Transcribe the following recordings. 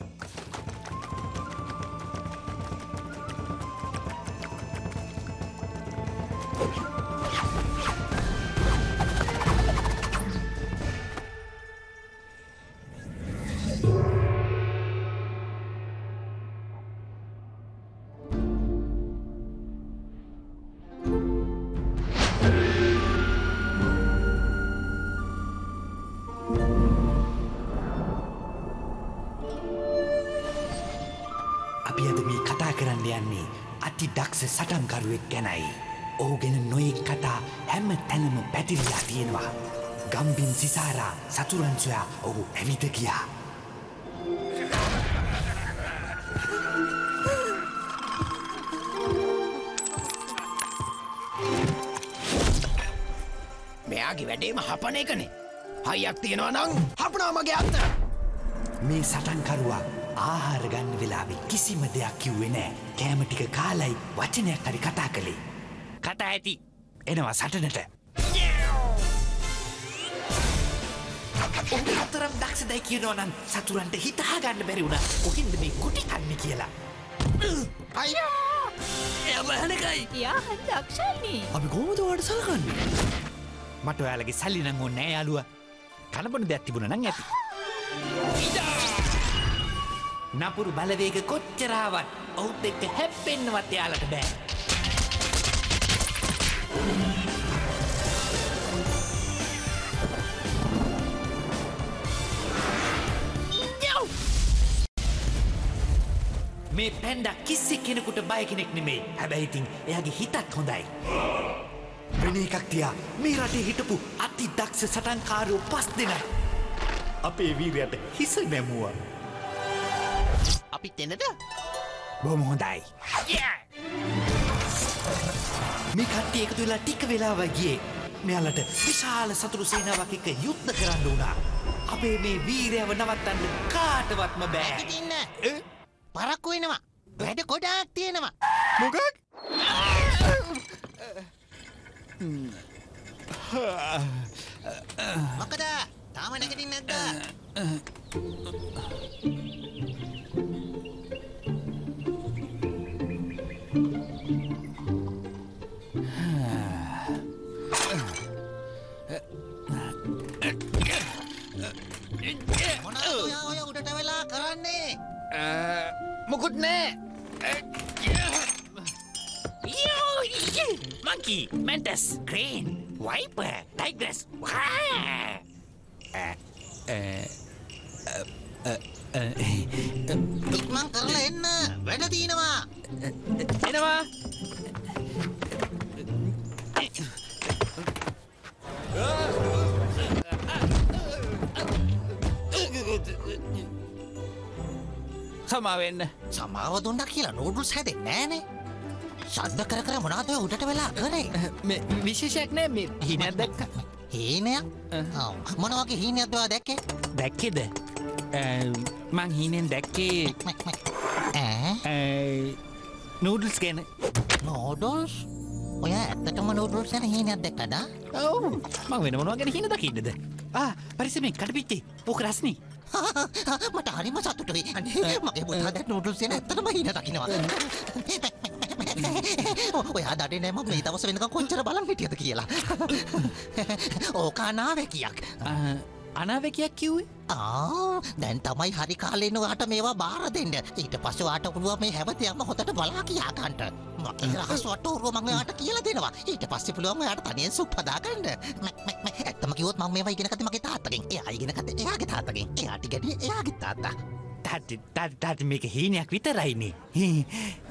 අපි අති දක්ෂ සටන්කරුවෙක් ගැනයි. ඔහු ගැන නොයෙක් කතා හැම තැනම පැතිරිලා තියෙනවා. ගම්බින් සිසාරා සතුරන්සොයා ඔහු ඇවිත ගියා. මෙයාගේ වැඩේම හපන එකනේ හයියක් තියෙනවා නං හපනා මගේ අත්ත මේ සටන්කරුවා ආහාර ගන්න වෙලාවෙ කිසිම දෙයක් කිව්වේ නෑ. කෑම ටික කාලයි වචනයක් හරි කතා කළේ. කතා ඇති. එනවා සටනට. ඔබ අතරම් දක්ෂදයි කියනවා නම් සතුරන්ට හිතා ගන්න බැරි වුණා. කොහින්ද මේ කුටි කන්නේ කියලා. අයියා එය බහනකයි යා හරි දක්ෂන්නේ අපි කෝමතවාට සලකන්නේ මට ඔයාලගේ සල්ලි නම් ඕනේ නෑ යාළුවා. කනබොන දෙයක් තිබුණා නම් ඇති. නපුරු බලවේග කොච්චරාවත් ඔහුත් එක්ක හැප්පෙන්නවත් එයාලට බෑ. මේ පැන්ඩ කිසි කෙනෙකුට බය කෙනෙක් නෙමේ හැබැයි ඉතින් එයාගේ හිතත් හොඳයි. වෙන එකක් තියා මේ රටේ හිටපු අති දක්ෂ සටන්කාරයෝ පස් දෙනයි. අපේ වීරයට හිස නැමුවා. එන්නද බොම හොඳයි. මේ කට්ටිය එකතු වෙලා ටික වෙලාව ගියේ. මෙයාලට විශාල සතුරු සේනාවක් එක්ක යුද්ධ කරන්න වුණා. අපේ මේ වීරයව නවත්තන්න කාටවත්ම බෑ. ඉන්න පරක්කු වෙනවා වැඩ ගොඩාක් තියෙනවා මොකක්? මොකද තාම නැගටින් නැද්ද මොනවද ඔයා ඔය උඩට වෙලා කරන්නේ මොකුත් නෑ. Monkey, Mantis, Crane, Viper, Tigress. ඉක්මන් කරලා එන්න. වැඩ තියෙනවා. එනවා. සමාවෙන්න සමාව දුන්නා කියලා නූඩුල්ස් හැදෙන්නේ නෑනේ ශබ්ද කර කර මොනවද ඔය උඩට වෙලා කරේ? විශේෂයක් නෑ මේ. හිනයක් දැක්ක. හීනයක්? ඔව්. මොන වගේ හීනයක්ද ඔයා දැක්කේ? දැක්කෙද මං හීනෙන් දැක්කේ නූඩල්ස් ගැන නෝඩල්ස් ඔය ඇත්තටම නෝඩල්ස් ගැන හීනයක් දැක්කද ඔව් මං වෙන මොනවා ගැන හින දකින්නද ආ පරිස්සමෙන් කටපිච්චේ ඕක රස්නි මට හරිම සතුටුයි අනේ මගේ පුතා දැන් නෝඩල්ස් ගැන ඇත්තටම හීන දකින්නවා ඔයා දඩේ නෑ මම මේ දවස් වෙනකන් කොච්චර බලන් හිටියද කියලා ඕක අනාවැකියක් අනාවකයක් කිව්වේ? ආ දැන් තමයි හරි කාලෙන්න ඔයාට මේවා බාර දෙන්න. ඊට පස්සේ ඔයාට පුළුවන් මේ හැමදේම හොතට බලා කියා ගන්නට මගේ රහස් වටෝරුව මම ඔයාට කියලා දෙනවා. ඊට පස්සේ පුළුවන් ඔයාට තනියෙන් සුප් හදා ගන්න. ඇත්තම කිව්වොත් මම මේවා ඉගෙන ගත්තේ මගේ තාත්තගෙන්. එයා ඉගෙන ගත්තේ එයාගේ තාත්තගෙන්. එයාට ඉගෙනියේ එයාගේ තාත්තා. තාත්ති මේක හීනයක් විතරයිනේ.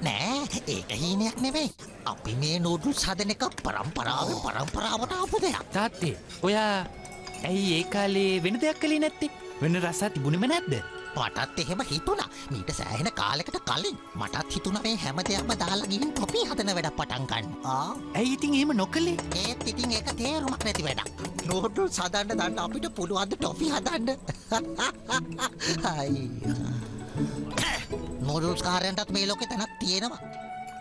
නෑ ඒක හීනයක් නෙවෙයි අපි මේ නෝඩුල්ස් හදන එක පරම්පරාවෙන් පරම්පරාවට ආපු දෙයක්. තාත්තේ ඔයා ඇයි ඒ කාලේ වෙන දෙයක් කළේ නැත්තේ වෙන රසා තිබුණෙම නැද්ද මටත් එහෙම හිතුණා මීට සෑහෙන කාලෙකට කලින් මටත් හිතුණ මේ හැම දෙයක්ම දාලා ගිහින් ටොපි හදන වැඩක් පටන් ගන්න. ආ ඇයි ඉතින් එහෙම නොකළේ ඒත් ඉතින් ඒක තේරුමක් නැති වැඩක්. නෝඩල් සදන්න දන්න අපිට පුළුවන් ටොපි හදන්න. අයියා. නෝඩල්ස් කාරයන්ටත් මේ ලෝකේ තැනක් තියෙනවා.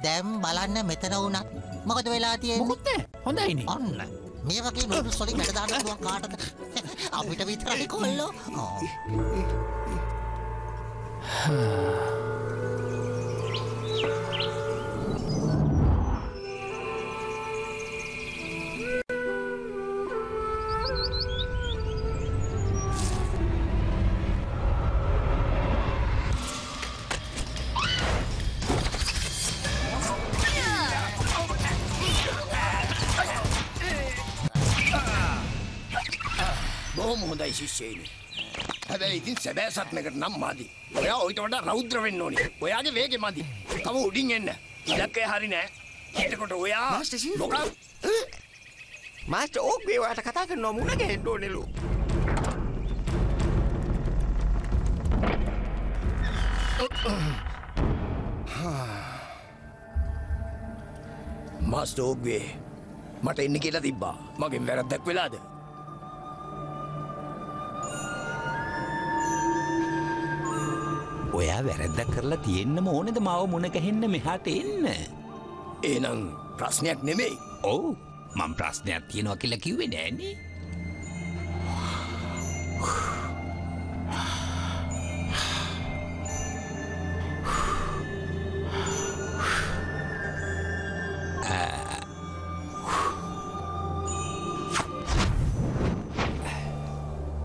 දැන් බලන්න මෙතන වුණත් මොකද වෙලා තියෙන්නේ? මොකුත් නෑ හොඳයිනේ ඔන්න මේ වගේ නෝඩල්ස් වලින් වැඩ දාන්න පුළුවන් කාටද? අපිට විතරයි කොල්ලෝ. ආ. හොඳයි ශිෂ්‍යයනි. හැබැයි ඉතින් සැබෑ සත්මකට නම් මදි. ඔයා ඔයිට වඩා රෞද්‍ර වෙන්න ඕනි. ඔයාගේ වේගෙ මදි. තම උඩින් එන්න. ඉලක්කය හරි නෑ. එතකොට ඔයා මාස්ටර් ෂීෆ්. මොකක්? මාස්ට ඕක් බේවාට කතා කරනවා මුණ ගැහෙන්න ඕනෙලු මාස්ටෝක්වේ මට එන්න කියලා තිබ්බා. මගෙන් වැරද්දක් වෙලාද? ඔයා වැරැද්දක් කරලා තියෙන්න්නම ඕනෙද මව මුණගහෙන්න මෙහාට එන්න. ඒනම් ප්‍රශ්නයක් නෙමෙයි. ඔවු මං ප්‍රශ්නයක් තියෙනවා කියලා කිව්වේ නෑනේ.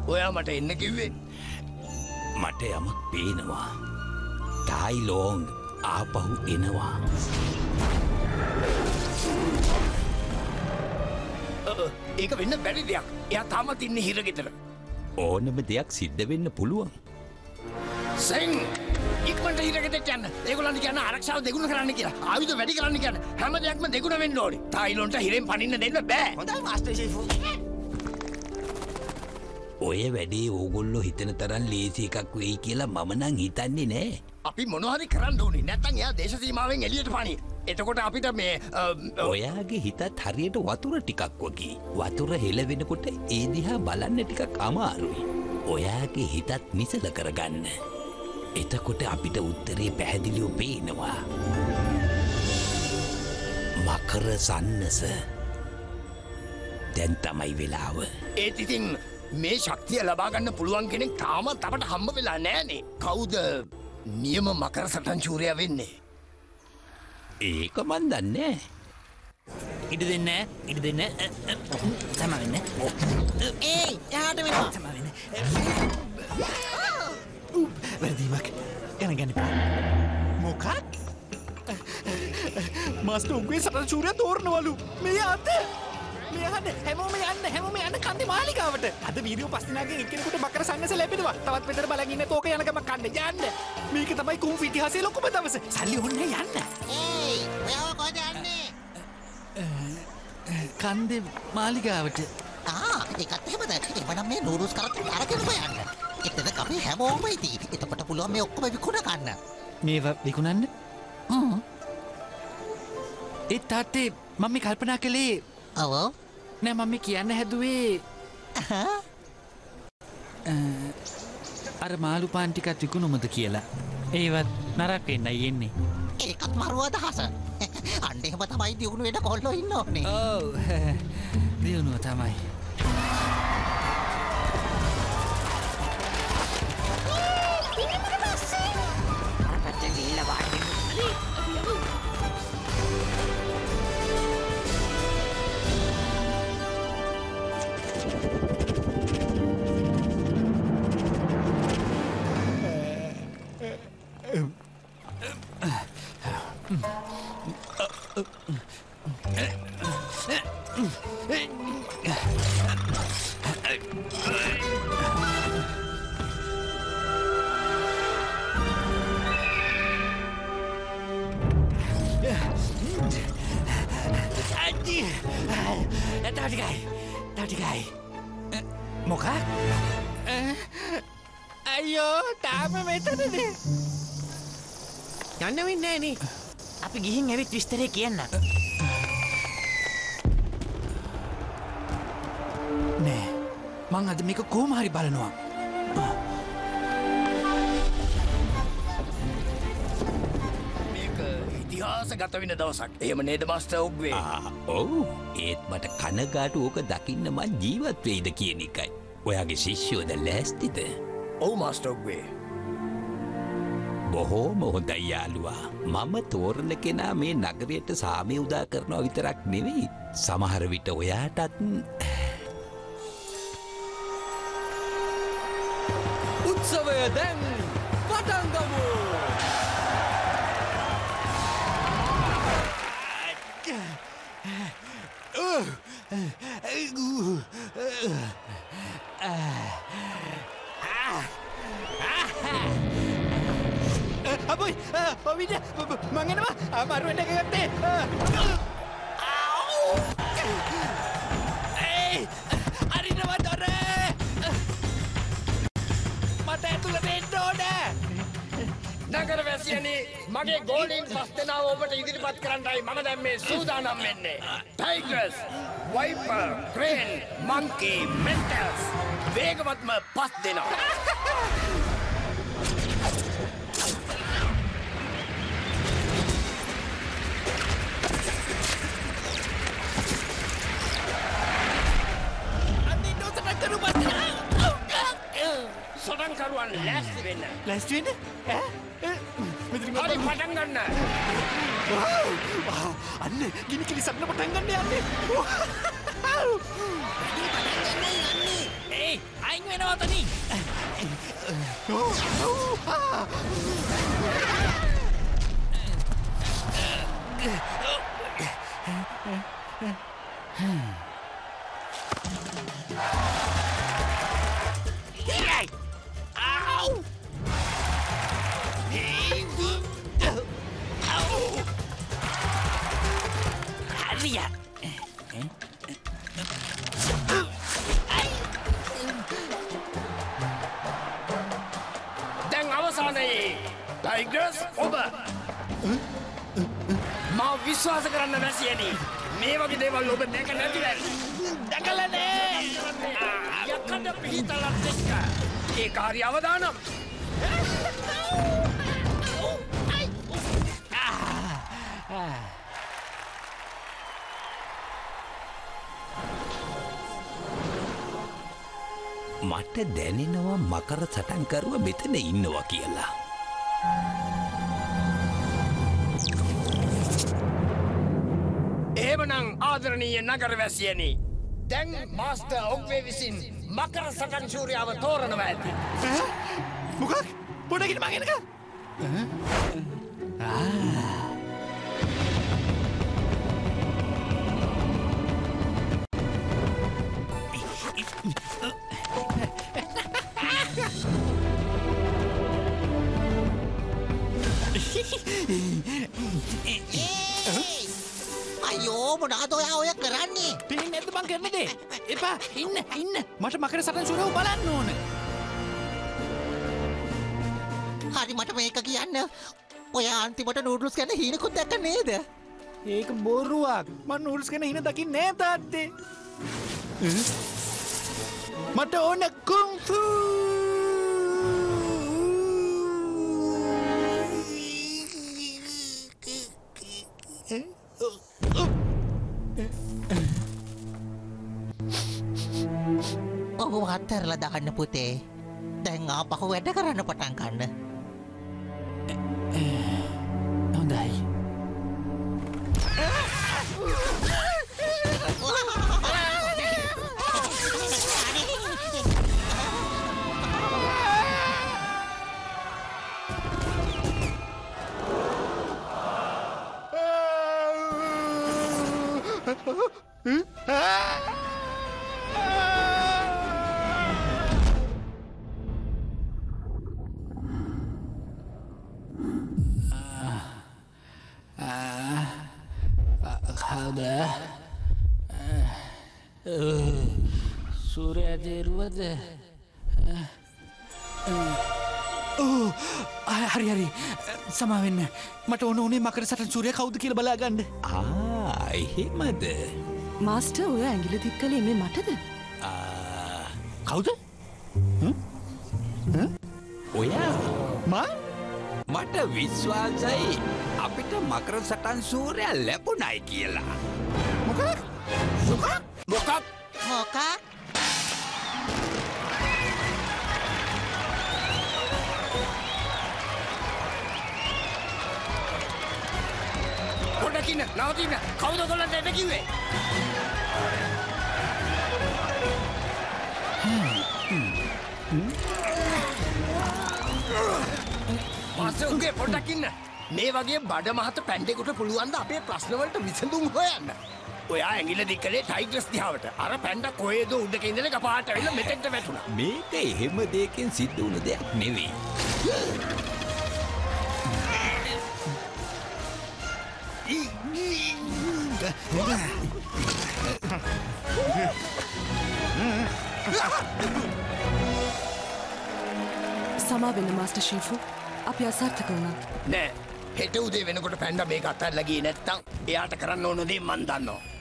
ඔයා මට එන්න කිව්වේ. මට යමක් පේනවා. ටයිලෝං ආපහු එනවා. ඒක වෙන්න බැරි දෙයක්. එයා තාමත් ඉන්නේ හිරගෙදර. ඕනම දෙයක් සිද්ධ වෙන්න පුළුවන්. සෙන් ඉක්මට හිරගෙදට යන්න ඒගොලන්ට කියන්න ආරක්ෂාව දෙගුණ කරන්න කියලා ආයුධ වැඩි කරන්න කියන්න හැම දෙයක්ම දෙගුණ වෙන්න ඕනේ. තායිලොන්ට හිරෙන් පනින්න දෙන්න බෑ. හොඳයි මාස්ටර් ෂීෆු ඔය වැඩේ ඕගොල්ලො හිතන තරන් ලේසි එකක් වෙයි කියලා මමනං හිතන්නේ නෑ. අපි මොනහරි කරන්න ඕනේ නැත්තම් එයා දේශසීමාවෙන් එළියට පනි. එතකොට අපිට මේ ඔයාගේ හිතත් හරියට වතුර ටිකක් වගේ. වතුර හෙලවෙනකොට ඒ දිහා බලන්න ටිකක් අමාරුයි. ඔයාගේ හිතත් නිසල කරගන්න. එතකොට අපිට උත්තරේ පැහැදිලිව පේනවා. මකර සන්නස දැන් තමයි වෙලාව. ඒත් ඉතින් මේ ශක්තිය ලබාගන්න පුළුවන් කෙනෙක් තාමත් අපට හම්බ වෙලා නෑනේ. කවුද නියම මකර සටන්චූරය වෙන්නේ. ඒක මන් දන්නේ. ඉඩ දෙන්න ඉඩ දෙන්න සමවෙන්න ඒ යාට වෙනවා සමවෙන්න වැරදීමක් ගැන ගැනපා මොකක්? මස්ට උන්ගේ සට චූරය තෝරනවලු. මේ අත මෙයහන්න හැමෝම යන්න හැමෝම යන්න කන්ද මාලිකාවට අද වීඩියෝ පස්සනාගේ එකෙනෙකුට බකර සන්නස ලැබෙනවා. තවත් පෙතර බලගන්න තෝක යනකම කන්න යන්න. මේක තමයි කුම් පිටිහසේ ලොකුම දවස. සල්ලි ඔන්න යන්න. ඒයි ඔයාව කොහෙද යන්නේ? කන්ද මාලිගාවට. ආ ඒකත් එහෙමද? එවනම් මේ නූරුස් කරත් අරගෙනම යන්න එතන කමේ හැමෝම ඉති. එතකොට පුළුවන් මේ ඔක්කොම විකුණ ගන්න. මේ විකුණන්න. ඒ තාත්තේ මම මේ කල්පනා කළේ ඔව් නෑ මම කියන්න හැදුවේ? අර මාළු පාන්ටිකත් විකුණුමද කියලා. ඒවත් නරක් වෙන්න යෙන්නේ ඒකත් මරුව අදහස. අන්න එහෙම තමයි දියුණු වෙන කොල්ලෝ ඉන්න ඕනේ. දියුණුව තමයි තාම මෙතනද යන්න වෙන්නේ නෑනේ. අපි ගිහින් ඇවිත් විස්තරේ කියන්න. නෑ මං අද මේක කෝමහරි බලනවා මේක ඉතිහාස ගත වෙන දවසක්. එහෙම නේද මාස්ටර් ඔග්වේ? ඔවු ඒත් මට කනගාටු ඕක දකින්න මන් ජීවත් වෙයිද කියන එකයි. ඔයාගේ ශිෂ්‍යෝද ලෑස්තිද. ඔව් මාස්ටර් ඔග්වේ. බොහෝම හොඳයි යාළුවා. මම තෝරණ කෙනා මේ නගරයට සාමය උදා කරනවා විතරක් නෙවෙයි. සමහර විට ඔයාටත් උත්සවය දැන් පටන්ගමු! අපයි ඔවිට මගෙනවා අමරුවට එක ගත්තේ අරිනවා තොර මට ඇතුළට එන්න ඕනෑ නගර වැසියනේ මගේ ගෝලින් පස් දෙනාව ඔබට ඉදිරිපත් කරන්නයි මම දැන් මේ සූදානම් වෙන්නේ. Tigers, viper, crane, මංකී, මෙන්ටල්ස්. වේගවත්ම පස් දෙනා. ලෑස්ති වෙන්න. ලැස්ටවෙන්න හරි පටන් ගන්න. අන්න ගිනි කිලි සන්න පටන්ගන්න යන්නේ. ඒ අයින් වෙනවතනී හරිය ආදරණීය නගර වැසියනි. දැන් මාස්ටර් ඔක්වේ විසින් මකර සටන් ශූරියාව තෝරනවා ඇති. මොකක්? පොඩකිට මගෙනක අයෝ ඇද බං කරනදේ? එපා ඉන්න ඉන්න. මට මකර සටන් සුරව බලන්න ඕන. හරි මට මේක කියන්න. ඔය අන්තිමට නූඩුස් ගැන හීනකුත් දැක්ක නේද? ඒක බොරුවක්. මන් උල්ස් කෙන හින දකි නෑ තාත්තේ. මට ඕන කුම්ෆූ ඔහු හත්තරල දාන්න පුතේ. දැන් ආපහු වැඩ කරන්න පටන් ගන්න. මකර සටන් සූරය කවුද කියල බලාගන්න. ආ එහෙමද? මාස්ටර් ඔය ඇගිලි දික් කළේ මේ මටද? කවුද? ඔයා? මට විශ්වාසයි. අපිට මකර සටන් සූරය ලැබුණයි කියලා. එට කිව්වේ මාස්ටර්ගේ පොඩ්ඩකින්න මේ වගේ බඩ මහත පැන්ඩෙකුට පුළුවන්ද අපේ ප්‍රශ්නවලට විසඳුම් හොයන්න ඔයා ඇගිල දික්කලේ ටයිගස් දිහාවට අර පැන්ඩ කොයද උඩක ඉඳල කපාට වෙල මෙතෙන්ට වැටුණ මේක එහෙම දෙයකින් සිද්ධ වුණ දෙයක් නෙවෙයි. සමා වෙන්න මාස්ට ශීෆු අපි අසාර්ථක වුණා. නෑ. හෙට උදේ වෙනකොට පැන්ඩ මේ අත්තල්ලගේ නැත්තම් එයාට කරන්න ඕනදේ මන්දන්නවා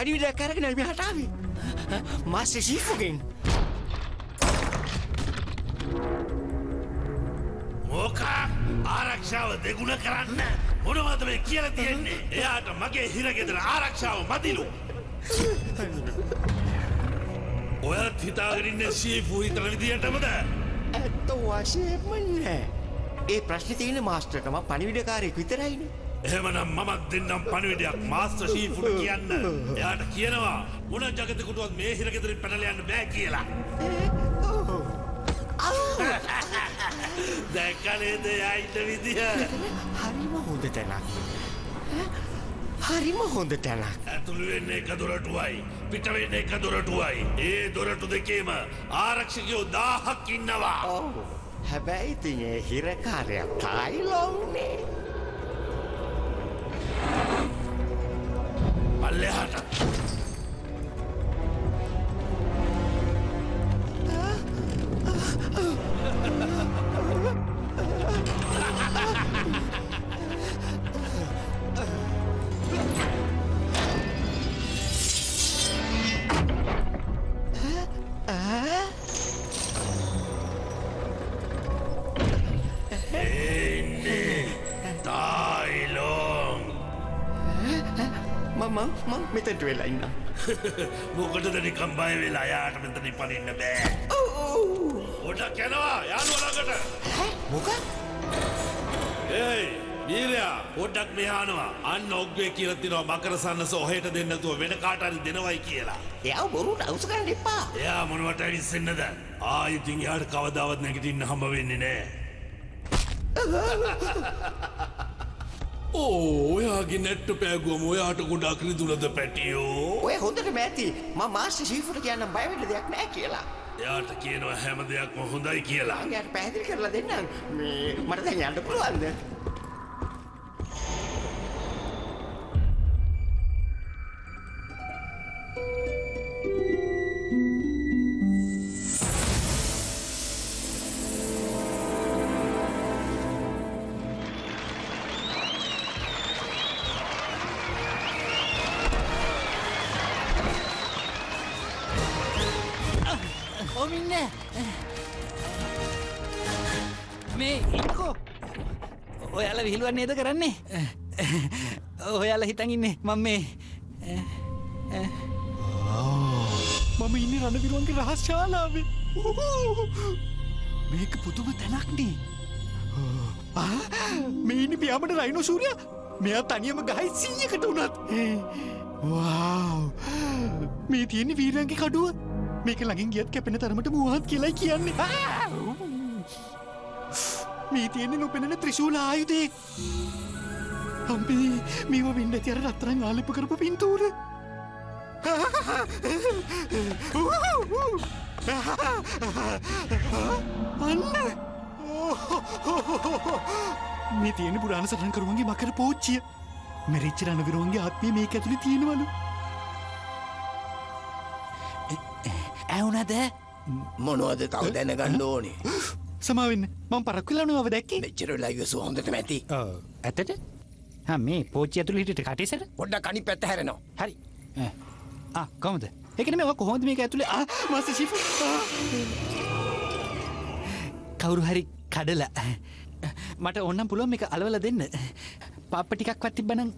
ම පඩිවිඩ කරගෙන මෙ හටාවේ මස්ස ශීෆුගෙන් ඕකා ආරක්ෂාව දෙගුණ කරන්න මොනවද මේ කියල තියෙන්නේ එයාට මගේ හිරගෙදර ආරක්ෂාව මතිලු ඔයත් හිතාගරන්න ශීපු හිතන විදිහටමද ඇත්ත වශයෙන්මන්නෑ ඒ ප්‍රශ්න තියෙන මාස්ට්‍රටම පනිවිඩකාරයෙක් විතරයින එහෙමනම් මමත් දෙන්නම් පණවිඩයක්. මාස්ත්‍ර ශීෆුට කියන්න. එයාට කියනවා මොන ජගතකුටුවත් මේ හිරගෙදරින් පැනල යන්න බෑ කියලා. දැක්කනේද යයිට විදිහ? හරිම හොඳ තැනක්. හරිම හොඳ තැනක්. ඇතුළු වෙන්න එක දොරටුවයි පිටවෙන්න එක දොරටුවයි. ඒ දොරටු දෙකේම ආරක්ෂකයෝ දාහක් ඉන්නවා. හැබැයි තියේ හිරකාරයක් තායිලොවුනේ Alerta! මොකටද නිකම් බය වෙලා? යාට මෙතනින් පනින්න බෑ. ගොඩක් යනවා. යාළුවලකට මොක ඒයි වීරයා පොඩ්ඩක් මෙහානවා අන්න ඔග්ගේ කියල තිනවා මකර සන්නස ඔහයට දෙන්නතුව වෙන කාටරි දෙනවයි කියලා. එයාව බොරුට අවසකරන්න එපා. එයා මොනවට ඇවිස්සෙන්න්නද ආයිතින් යාට කවදාවත් නැගටින්න හම්බ වෙන්නේ නෑ ඕයාගේ නැට්ට පෑගුවම ඔයාට ගොඩක් රිදුලද පැටියෝ? ඔය හොඳට මෑති ම මාස්ට ශීෆට කියන්න බයවට දෙයක් නෑ කියලා. එයාට කියනවා හැම දෙයක්ම හොඳයි කියලා. යට පැදිරි කරලා දෙන්නම්. මේ මට දැන් යන්න පුළුවන්ද? ඔමින්න විහිළුවන් නේද කරන්නේ? ඔයාල හිතන් ඉන්නේ මං මේ මම ඉන්න රණවිරුවන්ගේ රහස් ශාලාවේ මේක පුදුම තැනක්නේ. මේනි පියාමට රයිනෝ සූරිය. මෙයා තනියම ගහයි සීයකට වුණත් මේ තියෙන වීරන්ගේ කඩුව. මේක ළඟින් ගියත් කැපෙන තරමට මුවහත් කියලයි කියන්නේ මේ තියෙන නොපෙනෙන ත්‍රිශූල ආයුදේ අම්පේ මේව වින්ඩ තිර රත්තරන් ආලිප කරපු පින්තූර අන්න මේ තියෙන පුරාණ සටන් කරුවන්ගේ මකර පෝච්චිය මෙරිච්ච රණවිරුවන්ගේ ආත්මය මේක ඇතුළි තියෙනවලු ඇවුනද මොනවද තව දැනගන්න ඕනේ සමාවෙන්න. මං පරක්විලනුව දැක්කේ. මෙච්චර ලයිවසු හොඳට මැති ඇතට මේ පෝච්චි ඇතුළ හිට කටේසට? පොඩ්ඩ කනි පැත්ත හැරෙනවා. හරි. කොමද එකන මේ කොහොඳ මේක ඇතුළේ? මස ශිප කවුරු හරි කඩලා. මට ඔන්නම් පුළුවන් එක අලවල දෙන්න. පප්ප ටිකක් වත් තිබ්බනම්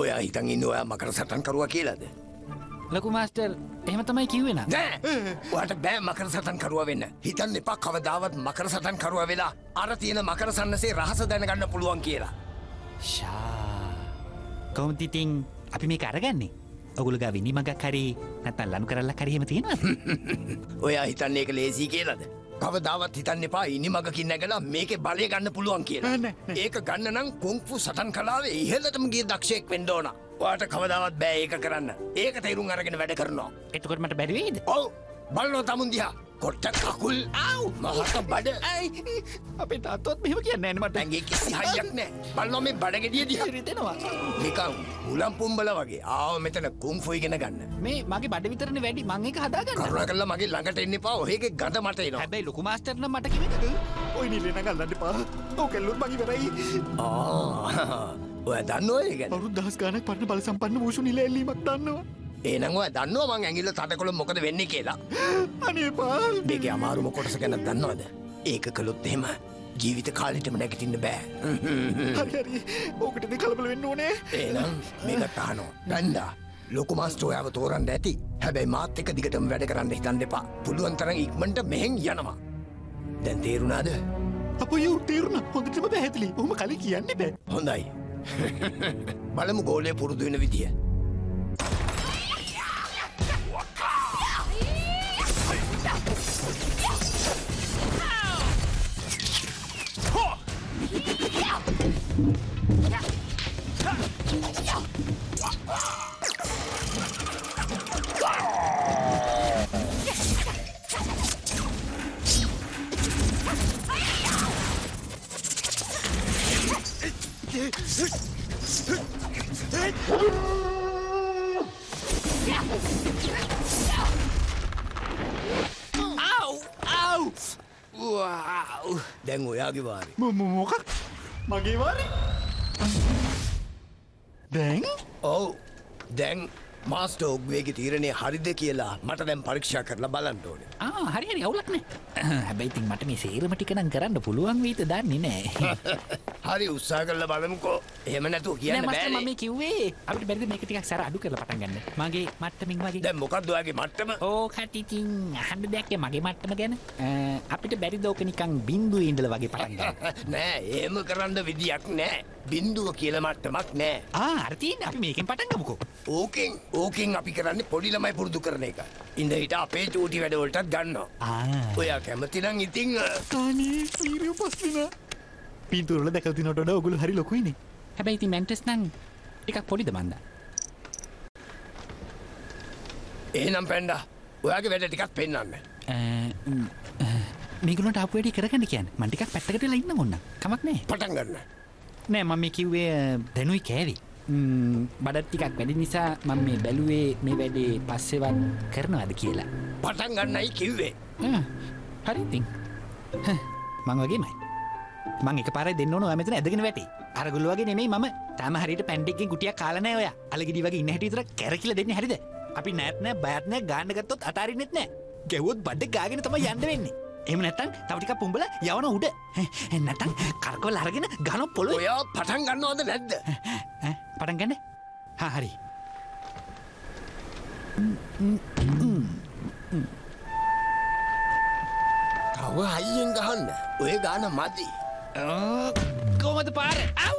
ඔයා හිතන් ඉන්න ඔයා මකර සටන් කරුවා කියලාද? ලොකු මාස්ටර් එහෙම තමයි කිව්වේ නම්. නෑ ඔයාට බෑ මකර සටන් කරුවා වෙන්න. හිතන්න එපා කවදාවත් මකර සටන් කරුවා වෙලා අර තියෙන මකර සන්නසේ රහස දැනගන්න පුළුවන් කියලා. ෂා කොහොමද ඉතින් අපි මේක අරගන්නේ? ඔගොල්ලෝ ගා විනි මගක් හරි නැත්නම් ලනු කරල්ලක් හරි එහෙම තියෙනවද? ඔයා හිතන්නේ ඒක ලේසි කියලාද? කවදාවත් හිතන්න එපා ඉනි මගකින් නැගලා මේකේ බලය ගන්න පුළුවන් කියලා. ඒක ගන්න නම් කුන්ෆු සටන් කලාවේ ඉහළටම ගිය දක්ෂයෙක් වෙන්න ඕන. ඔයාට කවදාවත් බෑ ඒක කරන්න. ඒක තේරුම් අරගෙන වැඩ කරනවා. එතකොට මට බැරි වෙයිද? ඔව්. බලනවා තමුන් දිහා. කොට්ට කකුල් ආව් මහත බඩ ඇයි අපේ තාත්තොත් මෙහෙම කියන්නේ නැහැ මට. ඇඟේ කිසි හයියක් නැහැ. බලනවා මේ බඩ ගෙඩිය දිහා. රිදෙනවා. නිකන් උලම් පුම්බල වගේ. ආව මෙතන කුන්ෆු ඉගෙන ගන්න. මේ මගේ බඩ විතරනේ වැඩි මං ඒක හදාගන්න. කරුණාකරලා මගේ ළඟට එන්න එපා. ඔහේගේ ගඳ මට එනවා. හැබැයි ලොකු මාස්ටර් නම් මට කිව්වේ ඔය නිලේ නගල්ලන්න එපා. ඕකෙල්ලුත් මගේ ඉවරයි. ආ ඔය දන්නෝ ඒ ගැන? අවුරුදු දහස් ගාණක් පරණ බල සම්පන්න වූෂු නිල එල්ලීමක් දන්නවා. එහෙනම් ඔය දන්නවා මං ඇඟිල්ල තටකොළ මොකද වෙන්නේ කියලා. අනේ පා. මේකේ අමාරුම කොටස ගැන දන්නවද? ඒක කළොත් එහෙම ජීවිත කාලෙටම නැගිටින්න බෑ. හරි. ඕකටද කලබල වෙන්න ඕනේ. එහෙනම් මේක තහනවා. දන්දා. ලොකු මාස්ටර් ඔයාව තෝරන්න ඇති. හැබැයි මාත් එක්ක දිගටම වැඩ කරන්න හිතන්න එපා. පුළුවන් තරම් ඉක්මනට මෙහෙන් යනවා. දැන් තේරුණාද? අපෝ යෝ තේරුණා. හොඳටම පැහැදිලි. ඔහොම කලින් කියන්න බෑ. හොඳයි. බලමු ගෝලය පුරුදු වෙන විදිය. දැන් ඔයාගේ වාරි. මොකක්? මගේ වාරේ? දැන් ඔව් දැන් මාස්ටර් ඔග්වේගේ තීරණය හරිද කියලා මට දැන් පරීක්ෂා කරලා බලන්න ඕනේ. හරි හරි අවුලක් නෑ හැබැයි ඉතින් මට මේ සේරම ටික නම් කරන්න පුළුවන් වෙයිද දන්නේ නෑ හරි උත්සාහ කරලා බලමුකෝ. එහෙම නැතුව නෑ කියන්න මස්ටර් මම බෑනේ. මේ කිව්වේ අපිට බැරිද මේක ටිකක් සර අඩු කරලා පටන් ගන්න මගේ මට්ටමින් වගේ දැන් මොකක්ද ඔයාගේ මට්ටම? ඕකට ඉතින් අහන්න දෙයක් නෑ මගේ මට්ටම ගැන අපිට බැරිද ඕක නිකන් බින්දුවේ ඉඳලා වගේ පටන් ගන්න නෑ එහෙම කරන්න විදියක් නෑ. බින්දුව කියලා මට්ටමක් නෑ. ආ අර තියෙන්නේ අපි මේකෙන් පටන් ගමුකෝ ඕකෙන් ඕකෙන් අපි කරන්නේ පොඩි ළමයි පුරුදු කරන එක. ඉඳ හිට අපේ චූටි වැඩවලටත් ගන්නවා. ආ ඔයා කැමති නම් ඉතින් අ, අනේ සීරිය පස්සින. පින්තූරවල දැකලා තිනට වඩා ඔගොල්ලෝ හරි ලොකුයිනේ. හැබැයි ඉතින් මැන්ටස් නම් ටිකක් පොඩිද මන්දා එහෙනම් පැන්ඩා. ඔයාගේ වැඩ ටිකක් පෙන්වන්න. මේගලට අප වැඩි කරගන්න කියන්න මන් ටිකක් පැත්තකට වෙලා ඉන්න ඔන්න කමක් නෑ පටන් ගන්න. නෑ මම මේ කිව්වේ දැනුයි කෑවි බඩත් ටිකක් වැඩි නිසා මම මේ බැලුවේ මේ වැඩේ පස්සෙවත් කරනවාද කියලා පටන් ගන්නයි කිව්වේ. ආ, හරි ඉතින් හ්, මං වගේමයි මං එක පාරයි දෙන්න ඕන ඔයා මෙතන ඇදගෙන වැටි අරගොල්ලෝ වගේ නෙමෙයි මම තාම හරියට පැන්ඩෙක්ගෙන් ගුටියක් කාලා නැහැ ඔයා අලගෙඩි වගේ ඉන්න හැටි විතර කැරකිලා දෙන්නේ හරිද අපි නැත් නෑ බයත් නෑ ගාන්න ගත්තොත් අතාරින්නෙත් නෑ ගැව්වොත් බඩ ගාගෙන තමයි යන්න වෙන්නේ එහෙම නැත්තම් තව ටිකක් පුඹල යවන උඩ නැත්තම් කරකවල අරගෙන ගන පොළොවේ ඔයා පටන් ගන්නවද නැද්ද? ඈ, පටන් ගන්න හා හරි තව අයියෙන් ගහන්න. ඔය ගාන මදි. කොමද පාර අව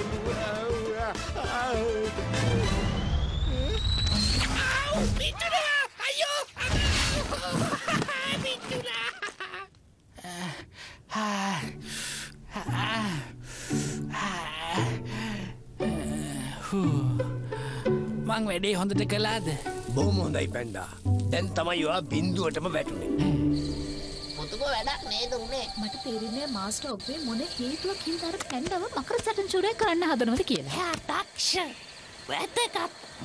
වැඩේ හොඳට කලාද බොහොම හොඳයි පැන්ඩා. දැන් තමයි ඔයා බින්දුවටම වැටුනේ. පුතුම වැඩක් නේද උනේ? මට තේරෙන්නේ මාස්ටර් ඔබ්බේ මොන හේතුවක් හින්දා අර පැන්ඩව මකර සටන් ශූරය කරන්න හදනවද කියලා. එයා දක්ෂ වැදගත්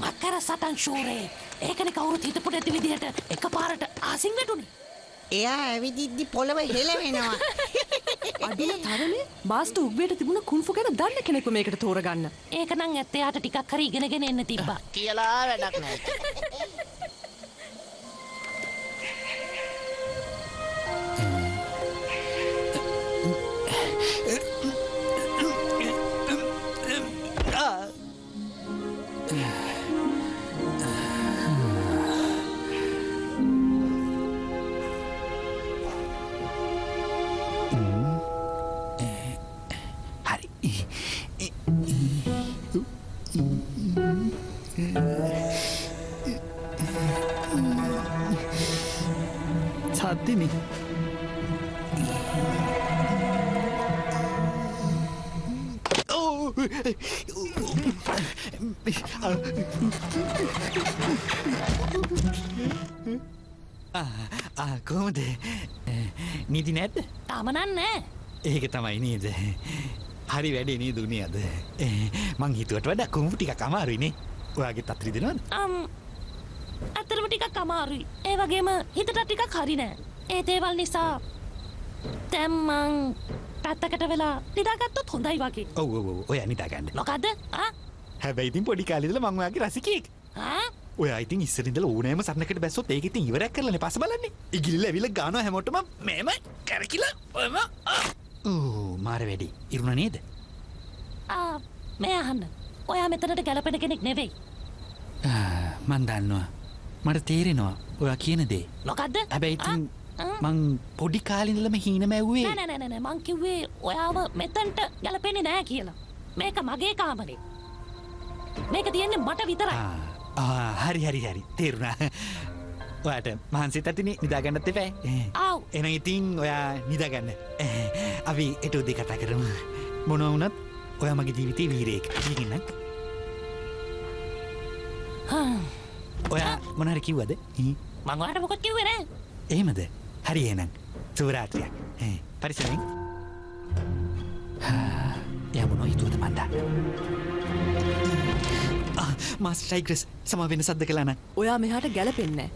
මකර සටන් ශූරේ ඒකන කවුරුත් හිතපු නැති විදිහට එක පාරට ආසිං වැටුනේ. එයා ඇවිදිද්දි පොළව හෙලවෙනවා. අඩිල තරමේ බාස්ට උග්බේට තිබුණ කුන්ෆු ගැන දන්න කෙනෙකු මේකට තෝරගන්න. ඒක නම් ඇත්තයාට ටිකක් හරි ඉගෙනගෙන එන්න තිබ්බා. කියලා වැඩක් නෑ නැද්ද තමනන් නෑ ඒක තමයි නේද? හරි වැඩේ නේ දුනේ අද මං හිතුවට වඩා කුම්පු ටිකක් අමාරුයිනේ. ඔයාගේ තත්රි දෙනවද? අම් ඇතරම ටිකක් අමාරුයි. ඒ වගේම හිතට ටිකක් හරි නෑ. ඒ දේවල් නිසා තැම්මං පැත්තකට වෙලා නිදාගත්තොත් හොඳයි වගේ. ඔව් ඔයා නිදාගන්න. මොකක්ද ආ? හැබැයි ඉතින් පොඩි කාලේ ඉඳලා මං ඔයාගේ රසිකයෙක්. ආ? ඔයා ඉතින් ඉස්සර ඉඳලා ඕනෑම සරණකට බැස්සොත් ඒක ඉතින් ඉවරයක් කරලානේ පස්ස බලන්නේ. ඉගිලිලා ඇවිල්ලා ගානවා හැමෝටම මේම කැරකිලා ඔයම ඕ මාර වැඩි. ඉරුණ නේද? ආ, මේ අහන්න. ඔයා මෙතනට ගැලපෙන කෙනෙක් නෙවෙයි. මන් දන්නවා. මට තේරෙනවා. ඔයා කියන දේ. මොකක්ද හැබැයි ඉතින්? මං පොඩි කාලින්දලම හීන මැව්වේ නෑ නෑ නෑ මං කිව්වේ ඔයාව මෙතන්ට ගැලපෙන්නේ නෑ කියලා. මේක මගේ කාමරේ. මේක තියෙන්නේ මට විතරයි හරි හරි හරි. තේරුණා. ඔයාට මහන්සිත ඇතිනේ නිදාගන්නත් එපෑ. ආව් එන ඉතින් ඔයා නිදාගන්න. අපි එට උදේ කතා කරමු. මොන වුනත් ඔයා මගේ ජීවිතේ වීරයෙක්. ඉගෙනක් හ්ම්. ඔයා මොනහරි කිව්වද? හි? මං ඔයාට මොකක් කිව්වේ නෑ. එහෙමද? හරි එහෙනම්. සුවරාත්‍රියක්. පරිසමින් යමුණො හිතුවද මන්දා මස් ටයිග්‍රස් සම වෙන සද්ද කලාන ඔයා මෙහාට ගැලපෙන්නේ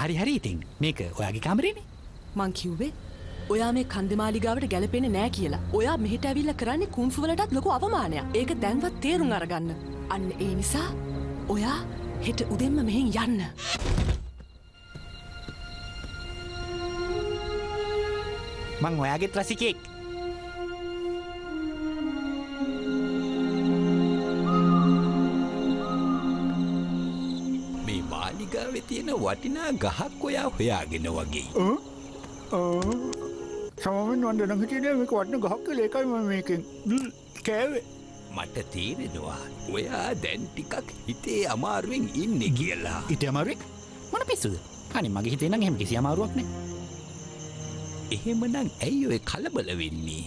හරි හරි ඉතින් මේක ඔයාගේ කාමරේනේ මං කිව්වේ ඔයා මේ කන්දමාලිගාවට ගැලපෙන්නේ නෑ කියලා. ඔයා මෙහෙට ඇවිල්ලා කරන්නේ කුන්ෆු වලටත් ලොකු අවමානයක්. ඒක දැන්වත් තේරුම් අරගන්න. අන්න ඒ නිසා ඔයා හෙට උදෙන්ම මෙහෙන් යන්න. මං ඔයාගෙත් රසිකයෙක් වටිනා ගහක් ඔයා හොයාගෙන වගේ. සමෙන් වන්දන හිටිනේ මේක වටන ගහක් කියලා ඒකයි මම මේකෙන් කෑවේ. මට තේරෙනවා ඔයා දැන් ටිකක් හිතේ අමාරුවෙන් ඉන්න කියලා. ඉට අමාරුවෙක්? මන පිස්සුද? අනි මගේ හිතේ නම් එහෙම කිසි අමාරුවක් නෑ. එහෙමනම් ඇයි ඔය කලබල වෙන්නේ.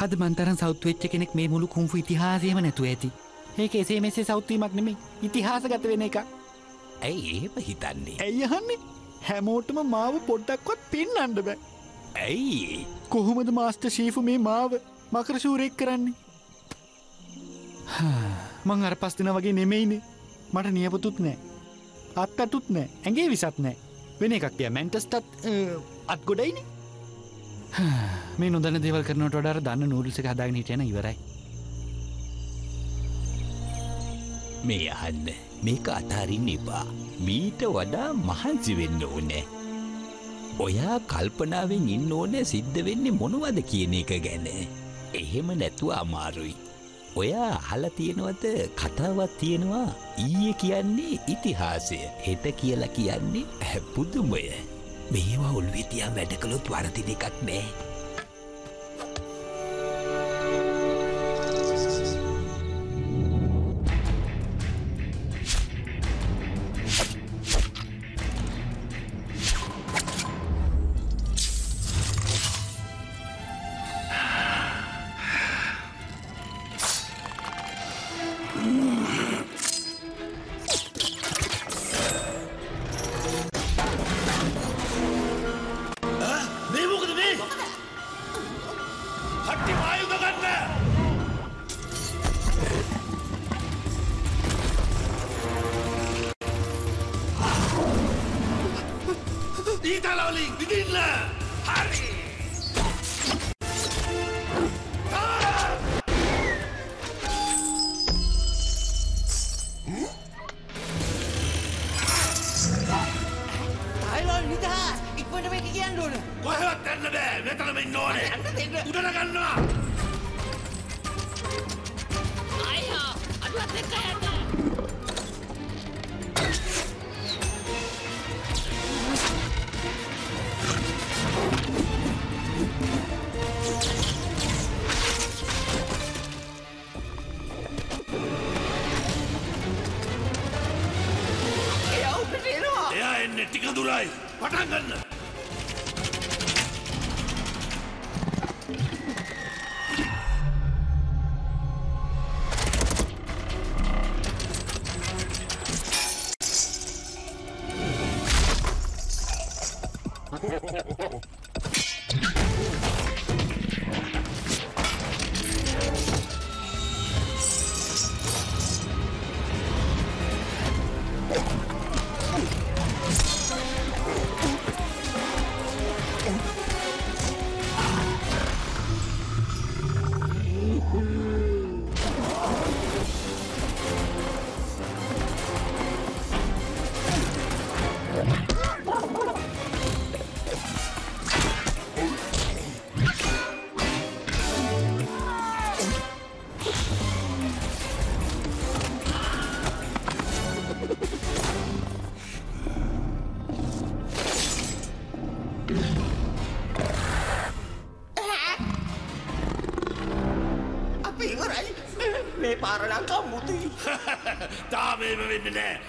හද මන්තරන් සෞත්වෙච්ච කෙනෙක් මේ මුළු කුම්පු ඉතිහාසයම නැතුව ඇති ඒක එසේ මෙසේ සෞත්වීමක් නෙමේ ඉතිහාස ගත වෙන එක ඇයි එහෙම හිතන්නේ. ඇයියහන්නේ හැමෝටම මාව පොඩ්ඩක්වත් පින් අන්ඩ බෑ. ඇයි? කොහොමද මාස්ට ශීෆු මේ මාව මකරශූරෙක් කරන්නේ? මං අර පස්තින වගේ නෙමෙයිනේ. මට නියපතුත් නෑ. අත් අටුත් නෑ. ඇගේ විසත් නෑ. වෙන එකක්තිය මැන්ටස්ටත් අත් ගොඩයිනේ. මේ නොදන දෙවල් කරනට ොඩර දන්න නූරුසක හදාගෙන හිටයන ඉවරයි මේ අහන්න මේක අතාරින්න එපා මීට වඩා මහන්සි වෙන්න ඕනෑ. ඔයා කල්පනාවෙන් ඉන්න ඕන සිද්ධ වෙන්නේ මොනවද කියන එක ගැන. එහෙම නැතුව අමාරුයි. ඔයා අහල තියෙනවද කතාවත් තියෙනවා ඊය කියන්නේ ඉතිහාසය හෙට කියලා කියන්නේ හැපුදුමය. මේවා උල්විතියා වැඩකළොත් වරදි දෙකක් නෑ. நீ தலைவலி திடீர்னு මේ පාරලං කම්මුතුයි තාම එහෙම වෙන්නේ නෑ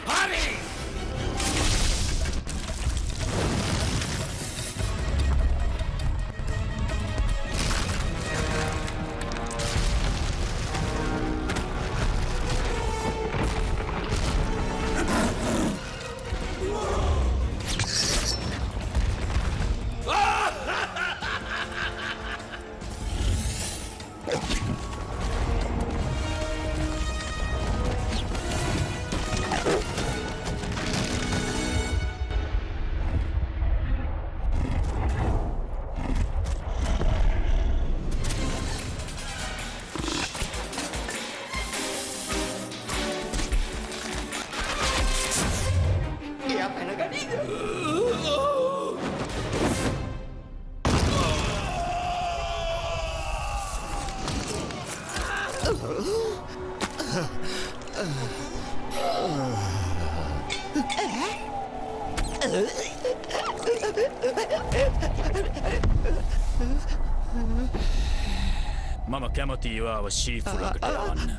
ඒවාව ශීෆුලකට යවන්න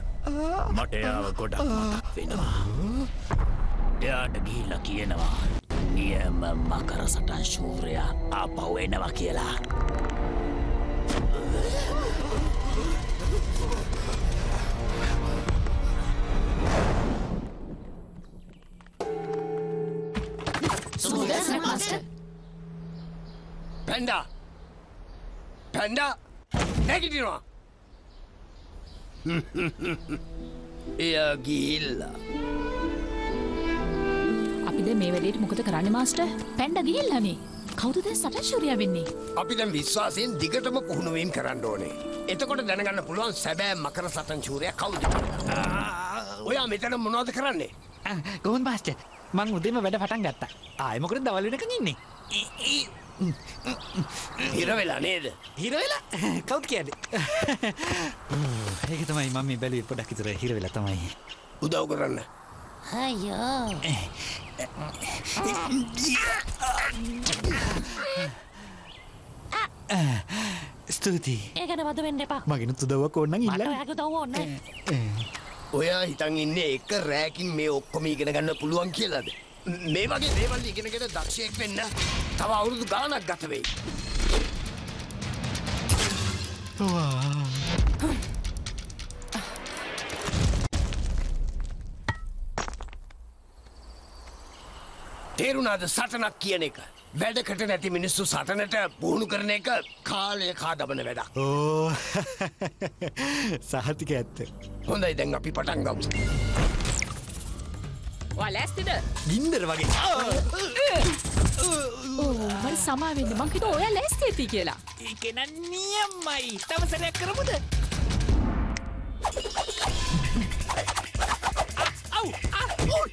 මට එයාව ගොඩක් මතක් වෙනවා. එයාට ගිහිල්ලා කියනවා නියම මකර සටන් ශූරයා ආපහු එනවා කියලා මාස්ටර් පැන්ඩ ගිහිල්ලානේ කවුද දැන් සටන් ශූරයා වෙන්නේ අපි දැන් විශ්වාසයෙන් දිගටම පුහුණුවීම් කරන්න ඕනේ. එතකොට දැනගන්න පුළුවන් සැබෑ මකර සටන් ශූරයා කවුද. ඔයා මෙතන මොනවද කරන්නේ? ගොහන් පාස්ට මං උදෙම වැඩ පටන් ගත්තා ආයමකට දවල්ලනක ඉන්නේ හිර වෙලා නේද? හිර වෙලා කවුත් කියද ඒක තමයි මම මේ බැලුවේ පොඩක් විතර හිර වෙලා තමයි උදව් කරන්න. ස්තුතියි ඒ ගැන වද වෙන්න එපා මගෙනුත් උදව්වක් ඕන්න ඉල්ල දව් ඕන්න ඔයා හිතන් ඉන්නේ එක රෑකින් මේ ඔක්කොම ඉගෙන ගන්න පුළුවන් කියලාද? මේ වගේ දේවල් ඉගෙනගෙන දක්ෂයෙක් වෙන්න තව අවුරුදු ගාණක් ගත වෙයි. තේරුණාද සටනක් කියන එක? වැඩකට නැති මිනිස්සු සටනට පුහුණු කරන එක කාලය කාදබන වැඩක්. ඕ සහතික ඇත්ත. හොඳයි දැන් අපි පටන් ගමු. ලෑස්තිද? ගින්දර වගේ. මට සමාවෙන්න මංකිට ඔය ලැස්තේති කියලා. ඒකෙන නියම්මයි තවසරයක් කරමුද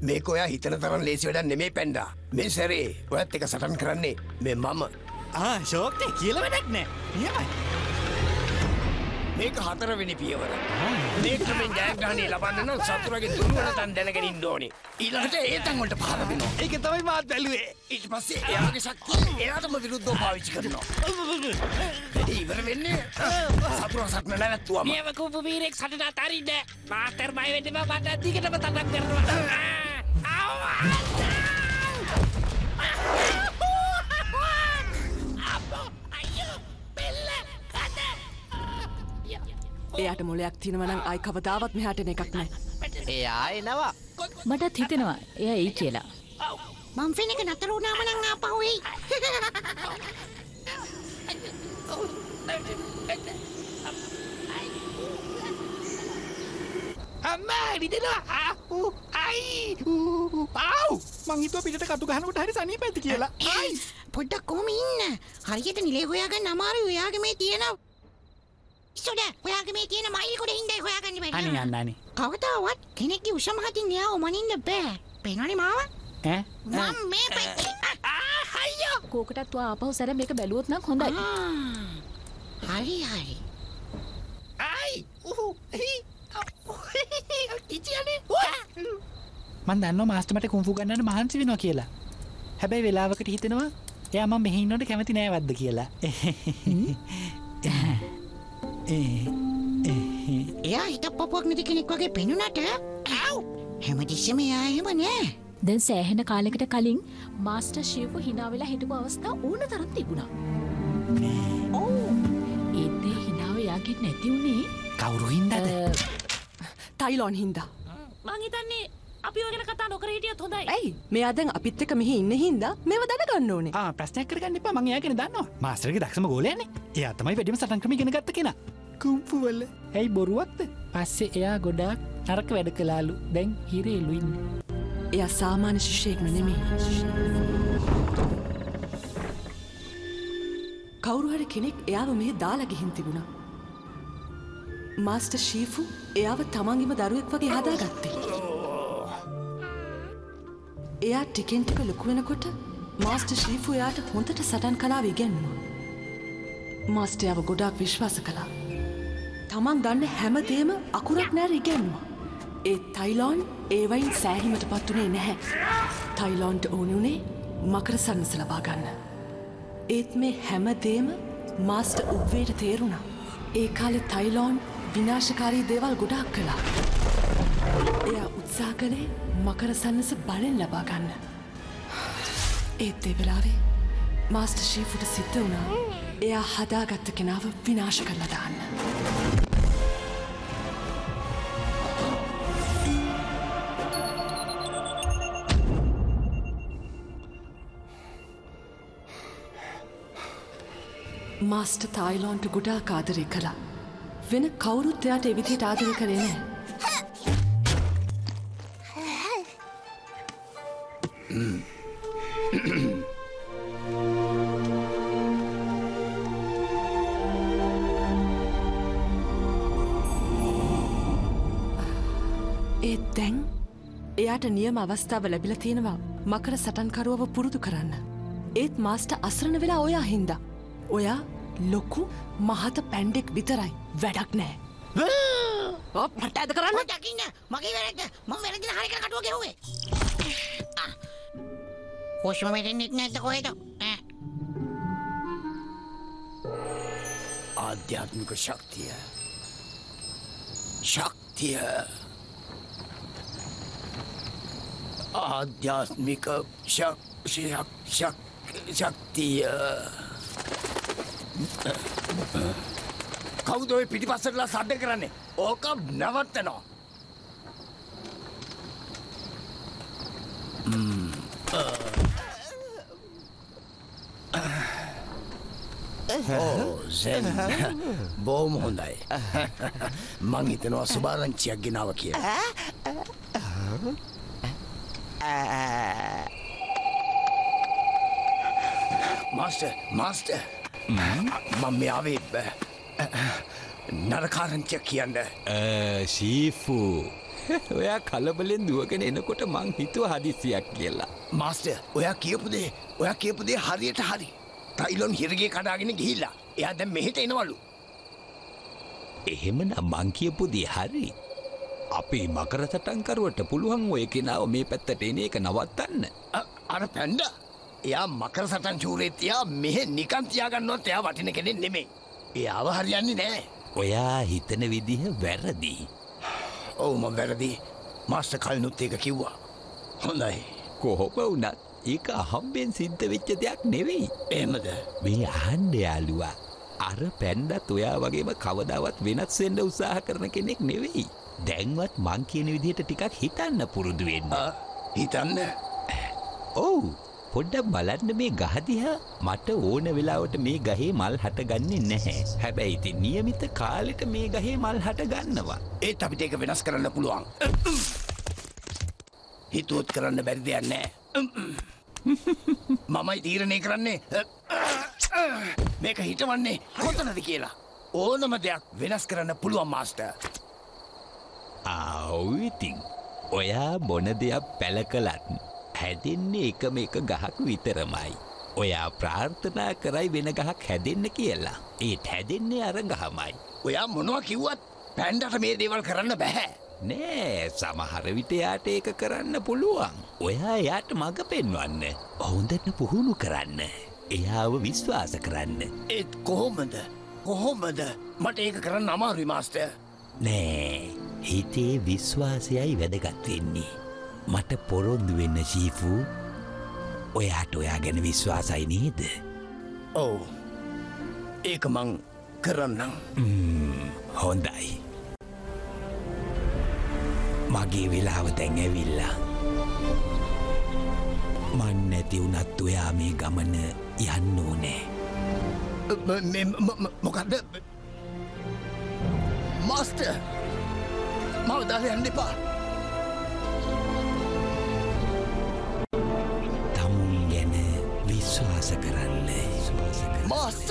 මේක ඔයා හිතන තරම් ලේසි වැඩක් නෙමේ පැන්ඩා මේ සැරේ ඔයත් එක සටන් කරන්නේ මේ මම. ශෝක්ටය කියල වැඩක් නෑ. නියමයි මේක හතරවෙනි පියවර. මේකමෙන් ජයග්‍රහණය ලබන්න නම් සතුරගේ දුර්වල තන් දැනගෙනින් ඕනි. ඊළඟට ඒ තන්වලට පහර දෙනවා ඒක තමයි මාත් බැලුවේ. ඊට පස්සේ එයාගේ ශක්තිය එයාටම විරුද්ධව පාවිච්චි කරනවා. වැඩි ඉවර වෙන්නේ සතුර සටන නැවැත්තුවම. නියම කූපු වීරෙක් සටන අතරින්න මාස්ටර් බය වෙන්න බා. මට දිගටම තටක් කරනවා එයාට මොලයක් තිනවනම් අයි කවදාවත් මෙහාට එන එකක් නෑ. එයා එනවා. මටත් හිතෙනවා එය ඒ කියලා. මං ෆෙනක නතර වුණාම නම් ආපහු එයි. අම්මා රිදෙනවා අයි පව් මංහිතුව පිට කටු ගහනකට හරි සනී පැති කියලා. පොඩ්ඩක් කොහොම ඉන්න. හරියට නිලේ හොයාගන්න අමාරුයි. ඔයාගේ මේ තියෙන සොඩ ඔයාගේ මේ තියෙන මයිල් කොට හින්දා හොයාගන්න බැරි. අනේ අන්නනේ කවදාවත් කෙනෙක්ගේ උෂම හතින් එයාව මනින්න බෑ. පේනවනේ මාව? ඈ මම මේ පැත්තේ. අයියෝ. කෝකටත් වා ආපහු සැර මේක බැලුවොත් නම් හොඳයි හරි හරි. අයි මන් දන්න මාස්ටමට කුම්පු ගන්නට මහන්සි වෙනවා කියලා හැබැයි වෙලාවකට හිතෙනවා එයා මම මෙහින්නට කැමති නෑවද්ද කියලා එයා හිත පොපුවක් නැති කෙනෙක් වගේ පෙනුනට? හැමතිස්සෙම එයා එහෙම නෑ. දැන් සෑහෙන කාලෙකට කලින් මාස්ටර් ශිව්ප හිනාවෙලා හිටපු අවස්ථා ඕන තරම් තිබුණා. ඕ ඒත්තේ හිනාව යාගෙන් නැති වුණේ කවුරු හින්දද? ටයිලොන් හින්දා. මං හිතන්නේ අපි ඔය ගැන කතා නොකර හිටියොත් හොඳයි. ඇයි? මෙයා දැන් අපිත් එක මෙහි ඉන්න හින්දා මේව දැනගන්න ඕනේ. ආ ප්‍රශ්නයක් කරගන්න එපා. මං එයා ගැන දන්නවා. මාස්ටර්ගේ දක්ෂම ගෝලයන්නේ. එයා තමයි වැඩිම සටන් ක්‍රම ඉගෙන ගත්ත කෙනා. කුම්පුවල. ඇයි බොරුවක්ද? පස්සේ එයා ගොඩාක් නරක වැඩ කලාලු දැන් හිරේලු ඉන්න. එයා සාමාන්‍ය ශිෂ්‍යයෙක්ම නෙමේ කවුරුහරි කෙනෙක් එයාව මෙහෙ දාලා ගිහින් තිබුණා. මාස්ටර් ශීෆු එයාව තමන්ගේම දරුවෙක් වගේ හදාගත්තේ එයා ටිකෙන් ටික ලොකු වෙනකොට මාස්ටර් ශීෆු එයාට හොඳට සටන් කලාව ඉගැන්නුවා මාස්ටර් එයාව ගොඩාක් විශ්වාස කළා. තමන් දන්න හැමදේම අකුරක් නෑර ඉගැන්නවා ඒ තයිලෝන් ඒවයින් සෑහිමට පත්වනේ නැහැ. තයිලෝන්ට ඕනුනේ මකර සන්නස ලබා ගන්න. ඒත් මේ හැමදේම මාස්ට උබ්වේට තේරුණා. ඒ කාලෙ තයිලෝන් විනාශකාරී දේවල් ගොඩාක් කළා. එයා උත්සා කළේ මකර සන්නස බලෙන් ලබා ගන්න ඒත් ඒ වෙලාවේ මාස්ට ශීෆුට සිද්ධ වුණා එයා හදාගත්ත කෙනාව විනාශ කරලා දාන්න මාස්ට තායිලෝන්ට ගොඩාක් ආදරය කළා. වෙන කවුරුත් එයාට එවිදිහට ආදරය කරේ නෑ. ඒත් දැන් එයාට නියම අවස්ථාව ලැබිල තියෙනවා මකර සටන්කරුවව පුරුදු කරන්න. ඒත් මාස්ට අසරණ වෙලා ඔයා හින්දා. ඔයා ලොකු මහත පැන්ඩෙක් විතරයි වැඩක් නෑ. මට ඇද කරන්න දකින්න මගේ වැරද්ද මම වැරදින හරියට කටුව ගෙව්වේ. Kusuma වෙරෙන්නෙක් නැත කොහෙද? ආධ්‍යාත්මික ශක්තිය. ශක්තිය. ආධ්‍යාත්මික ශක්තිය ශක්තිය. කවුද ඔය පිටිපස්සටලා සද්ද කරන්නේ? ඕක නවත්තනවා. Mm. Uh. ඕ සැන් බෝම හොඳයි. මං හිතනවා සුභාරංචියක් ගෙනාව කිය මාස්ට මාස්ට මං මෙයාවේ නරකාරංචයක් කියන්න. ශීෆූ. ඔයා කලබලෙන් දුවගෙන එනකොට මං හිතුව හදිසියක් කියලා. මාස්ට ඔයා කියපුදේ ඔයා කියපුදේ හරියට හරි ටයිලොන් හිරගේ කඩාගෙන ගිහිල්ලා. එයා දැන් මෙහෙට එනවලු. එහෙමනම් මං කියපු දේ හරි. අපේ මකර සටන්කරුවට පුළුවන් ඔය කෙනාව මේ පැත්තට එන එක නවත්තන්න. අර පැන්ඩ. එයා මකර සටන් චූරේතියා මෙහෙ නිකන් තියාගන්නවත් එයා වටින කෙනෙක් නෙමේ එයාව හරියන්නේ නෑ. ඔයා හිතන විදිහ වැරදි. ඔවුම වැරදි. මාස්ට කල්නුත් ඒක කිව්වා. හොඳයි. කොහොම වුනත් ඒක අහම්බෙන් සිද්ධ වෙච්ච දෙයක් නෙවෙයි. එහෙමද මේ අහන්ඩ යාලුවා. අර පැන්ඩත් ඔයා වගේම කවදාවත් වෙනස් වෙන්න උත්සාහ කරන කෙනෙක් නෙවෙයි. දැන්වත් මං කියන විදිහට ටිකක් හිතන්න පුරුදු වෙන්න. හිතන්න ඔව් පොඩ්ඩක් බලන්න මේ ගහදිහා මට ඕන වෙලාවට මේ ගහේ මල් හටගන්නේ නැහැ. හැබැයි ඉතින් નિયમિત කාලෙට මේ ගහේ මල් හට ගන්නවා. ඒත් අපිට ඒක වෙනස් කරන්න පුළුවන් හිතුවොත් කරන්න බැරි දෙයක් නෑ මමයි තීරණය කරන්නේ මේක හිටවන්නේ කොතනද කියලා ඕනම දෙයක් වෙනස් කරන්න පුළුවන් මාස්ටර් ආවිතින් ඔයා මොන දෙයක් පැල කලත් හැදෙන්නේ එකම එක ගහක් විතරමයි. ඔයා ප්‍රාර්ථනා කරයි වෙන ගහක් හැදෙන්න කියලා. ඒත් හැදෙන්නේ අර ගහමයි. ඔයා මොනවා කිව්වත් පැන්ඩට මේ දේවල් කරන්න බැහැ. නෑ සමහර විට යාට ඒක කරන්න පුළුවන්. ඔයා යාට මඟ පෙන්වන්න. හොඳට පුහුණු කරන්න. එයාව විශ්වාස කරන්න. ඒත් කොහොමද කොහොමද මට ඒක කරන්න අමාරුයි මාස්ටර් නෑ හිතේ විශ්වාසයයි වැදගත්වෙන්නේ. මට පොරොන්දු වෙන්න ශීෆූ ඔයාට ඔයා ගැන විශ්වාසයි නේද. ඔවු ඒක මං කරන්නම් හොඳයි. මගේ වෙලාව දැන් ඇවිල්ලා. මන් නැති වුනත් ඔයා මේ ගමන යන්න ඕනෑ. මොකක්ද මාස්ට මව දාල යන්න එපා තමුන් ගැන විශ්වාස කරන්න මාස්ට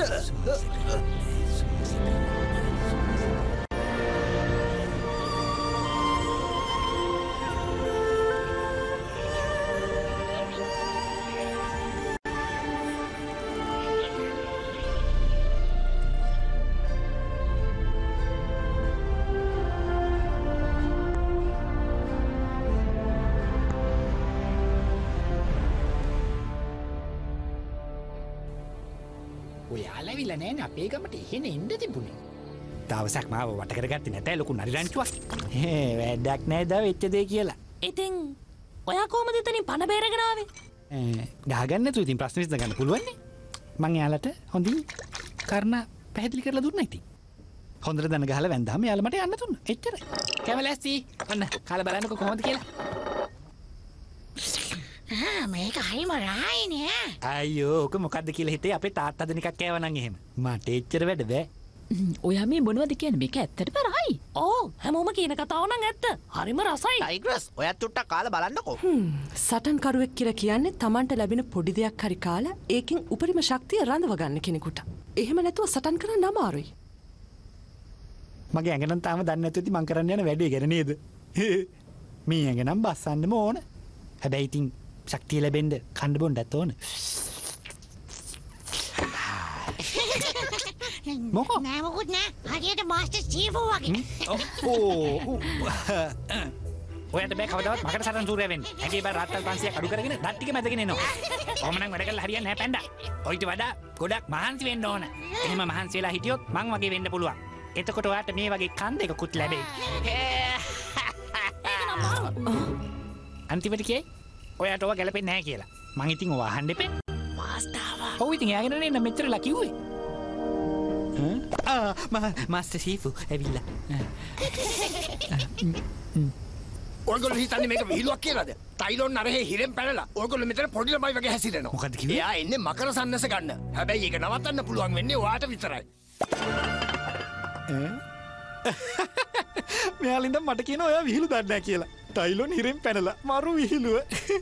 නෑන අපේ ගමට එහෙන ඉන්ඩ තිබුණේ. දවසක් මාව වටකරගත්ති නැතෑ ලොකු නරිරංචුවක් වැඩක් නෑ ද වෙච්චදේ කියලා. ඉතින් ඔයා කෝම දෙතනින් පණ බේරගෙනාවේ ගාගන්න තු ඉතින් ප්‍රශ්න විස්ද ගන්න පුළුවන්නේ? මං යාලට හොඳින් කරන පැහැදිලි කරලා දුන්න ඉති හොඳර දන ගහල වැන්දහම යාලමට යන්න තුන්න එච්චර කැමලැස්ති. ඔන්න කාල බලන්නක කොහොමද කියලා මේක හරිම රායිනෑ. අයෝ ඕක මොකක්ද කියලා හිතේ අපේ තාත්තද නිකක් කෑවනන් එහෙම. මට එච්චර වැඩ බෑ. ඔයා මේ මොනවද කියන මේක ඇත්තට පරයි ඕ හැමෝම කියන කතාවනං ඇත්ත. හරිම රසයි. ටයිග්‍රස් ඔයත් තුට්ට කාල බලන්නකෝ. සටන්කරුවෙක් කියර කියන්නේ තමන්ට ලැබෙන පොඩි දෙයක් හරි කාලා ඒකින් උපරිම ශක්තිය රඳව ගන්න කෙනෙකුට. එහෙම නැතුව සටන් කරන්න අමාරුයි. මගේ ඇඟනම් තාම දන්න ඇති මං කරන්න යන වැඩේ ගැන නේද? මේ ඇඟනම් බස්සන්නම ඕන. හැබැයි ඉතින් ශක්තිය ලැබෙන්ඩ කණ්ඩ බොන්ඩ ඇත් ඕන. මොකෝ? නෑමකුත් නෑ. හරියට මාස්ට චීපෝ වගේ. ඔයට බෑ කවදවත් මකට සටන් සූරයෙන් ඇගේ බ රත්තල් පන්සිය අඩු කරගෙන දට්ටික මැදගෙන නවා ඔමනක් වැඩකල් හරියන්න හැ පැන්ඩ ඔයිට වඩා ගොඩක් මහන්සි වෙන්න ඕන. එහෙම මහන්සේලා හිටියොත් මං වගේ වෙන්න පුළුවන්. එතකොට ඔයාට මේ වගේ කන් දෙක කුත් ලැබේ අන්තිමට කියයි ඔයාට ඔව ගැලපෙන් නෑ කියලා මං ඉතින් ඔවා හන්ඩපෙන් මාස්ටාව ඔව ඉතින් යාගෙන එන්න මෙච්චර ලකිවේ මස්ට සීපු ඇවිල්ල ඔයගොල්ලෝ හිතන්නේ මේක විහිළුවක් කියලාද? ටයිලොන් අරහේ හිරෙන් පැනලා ඔයගොල්ලෝ මෙතන පොඩි ළමයි වගේ හැසිරෙනවා. මොකද්ද කිව්වේ? එයා එන්නේ මකර සන්නස ගන්න. හැබැයි ඒක නවත්තන්න පුළුවන් වෙන්නේ ඔයාට විතරයි. මෙයාලින්ද මට කියන ඔයා විහිළු දන්නෑ කියලා. ටයිලොන් හිරෙන් පැනලා මරු විහිළුව.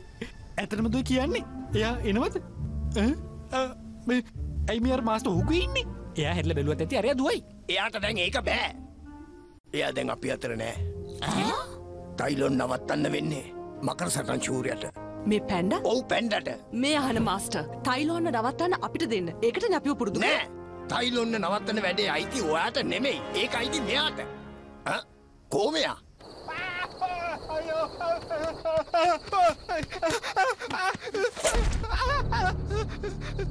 ඇතනම දුව කියන්නේ. එයා එනවද? ඈ? අ, මේ ඇයි මෙයාර මාස්ට හුකු ඉන්නේ? එයා හෙල්ල බැලුවත් ඇති අරයා දුවයි. එයාට දැන් ඒක බෑ. එයා දැන් අපි අතර නෑ. ටයිලොන් නවත්තන්න වෙන්නේ මකර සටන් ශූරයට. මේ පැන්ඩ? ඔව් පැන්ඩට. මේ අහන මාස්ටර් ටයිලෝන්න නවත්තන්න අපිට දෙන්න. ඒකට අපිව පුරුදු නෑ ටයිලොන්න නවත්තන වැඩේ අයිති ඔයාට නෙමෙයි. ඒක අයිති මෙයාට. ඈ? කෝමයා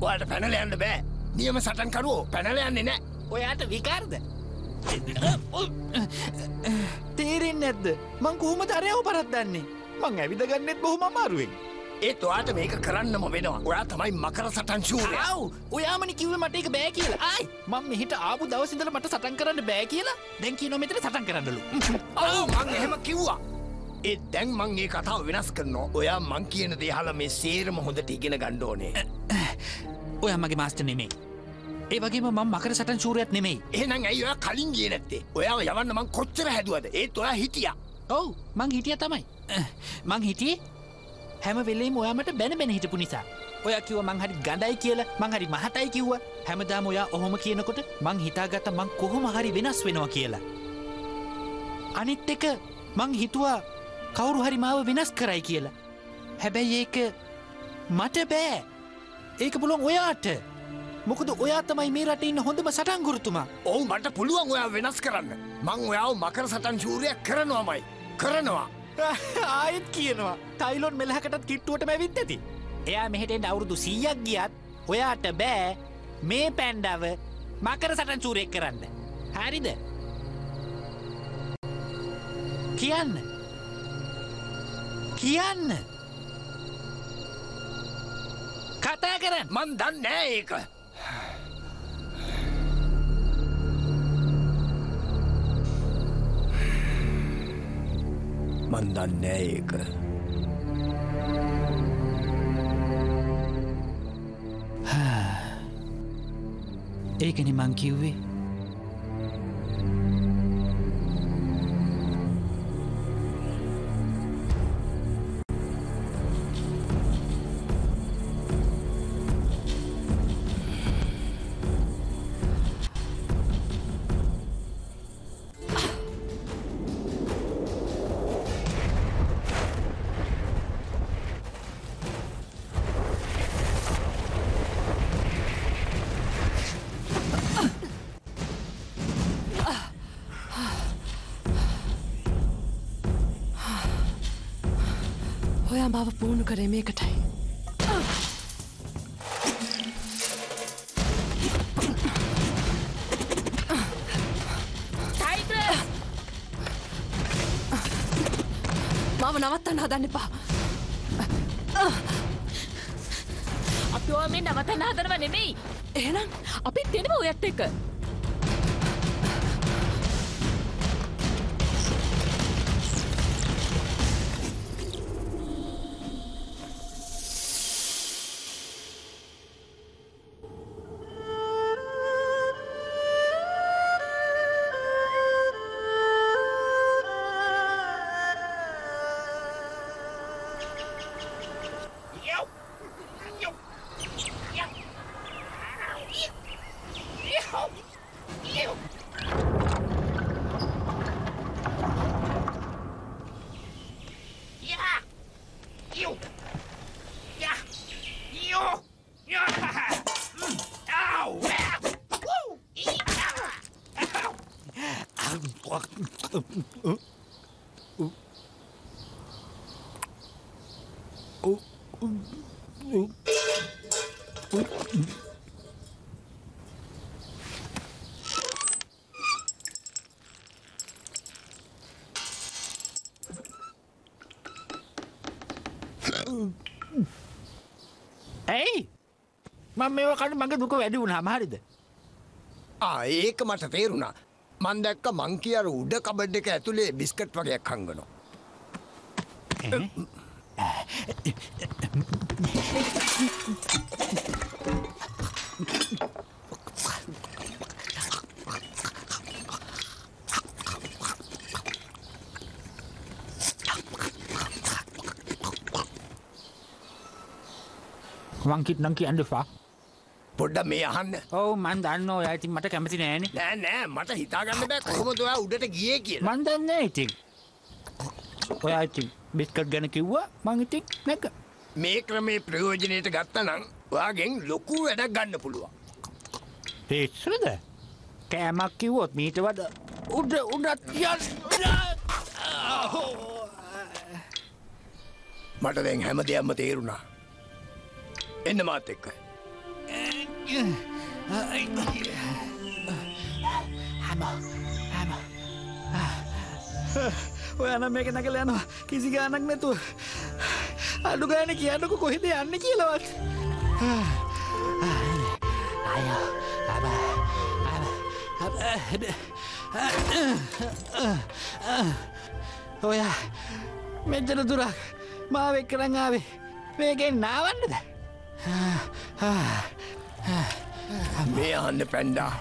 ඔයාට පැනල යන්න බෑ. නියම සටන්කරුවෝ පැනල යන්නේ නෑ. ඔයාට විකාරද? තේරෙන් නැද්ද? මං කොහොම දරයාව පරත්දන්නේ මං ඇවිද ගන්නෙත් බොහොම අමාරුවෙන්. ඒත් ඔයාට මේක කරන්නම වෙනවා. ඔයා තමයි මකර සටන් ශූරය ඔව් ඔයාමනි කිව්වේ මට ඒක බෑ කියලා. ආයි! මම මෙහෙට ආපු දවස් ඉඳලා මට සටන් කරන්න බෑ කියලා. දැන් කියනවා මෙතන සටන් කරන්නලු. ඔව් මං එහෙම කිව්වා. ඒත් දැන් මං ඒ කතාව වෙනස් කරනවා. ඔයා මං කියන දේ අහලා මේ සේරම හොඳට ඉගෙන ගන්න ඕනේ. ඔයා මගේ මාස්ටර් නෙමෙයි. ඒ වගේම මම මකර සටන් ශූරයත් නෙමෙයි. එහෙනම් ඇයි ඔයා කලින් ගියේ නැත්තේ? ඔයාව යවන්න මං කොච්චර හැදුවද? ඒත් ඔයා හිටියා. ඔව් මං හිටියා තමයි. මං හිටියේ හැම වෙලේම ඔයා මට බැන බැන හිටපු නිසා. ඔයා කිව්වා මං හරි ගඳයි කියලා මං හරි මහතයි කිව්වා. හැමදාම ඔයා ඔහොම කියනකොට මං හිතාගත්තා මං කොහොම හරි වෙනස් වෙනවා කියලා. අනිත් එක මං හිතුවා කවුරු හරි මාව වෙනස් කරයි කියලා. හැබැයි ඒක මට බෑ. ඒක පුළුවන් ඔයාට. මොකද ඔයා තමයි මේ රට ඉන්න හොඳම සටන්ගුරුතුමා. ඔවු මට පුළුවන් ඔයා වෙනස් කරන්න. මං ඔයාව මකර සටන් ශූරයක් කරනවාමයි. කරනවා. ආයෙත් කියනවා. ටයිලොන් මෙලහකටත් කිට්ටුවට මැවිත් ඇති. එයා මෙහෙටෙන්ට අවුරුදු සීයක් ගියත් ඔයාට බෑ මේ පැන්ඩාව මකර සටන් චූරෙක් කරන්න. හරිද? කියන්න. කියන්න. කතා කරන්න. මන් දන්න නෑ ඒක. මන් දන්නෑ ඒක. ඒකනි මං කිව්වේ. ඔයා මාව පුහුණු කරේ මේකටයි ඇයි? මං මේව කන්න මගේ දුක වැඩි වුණා මහරිද ආ ඒක මට තේරුණා. මන් දැක්ක මං කිය අර උඩ කබඩ් එක ඇතුලේ බිස්කට් වගේක් හංගනවා. වංකිත් නම් කියන්න එපා. පොඩ්ඩ මේ අහන්න. ඔව මන් දන්න ඔය ඉතින් මට කැමති නෑන නෑ. නෑ මට හිතාගන්න බෑ. කොහොමද ඔයා උඩට ගියේ කියලා? මන්දන්න ඉතින්. ඔයා ඉතින් බිස්කට් ගැන කිව්වා මං ඉතින් නැක. මේ ක්‍රමේ ප්‍රයෝජනයට ගත්තනම් ඔයාගෙන් ලොකු වැඩක් ගන්න පුළුවන්. පේස්සරද කෑමක් කිව්වොත් මීට වඩ උඩ උඩත් මට දැන් හැම දෙයක්ම තේරුණා. එන්න මාත් එක්ක හැම හැම ඔයන මේක නැකල යනවා. කිසි ගානක් නැතුව. අඩු ගාන කියන්නක කොහෙද යන්න කියලවත්. ඔය මෙච්චර දුරක් මාවෙක් කරං ආවේ. මේකෙන් නාවන්නද? මේ අහන්න පැන්ඩා.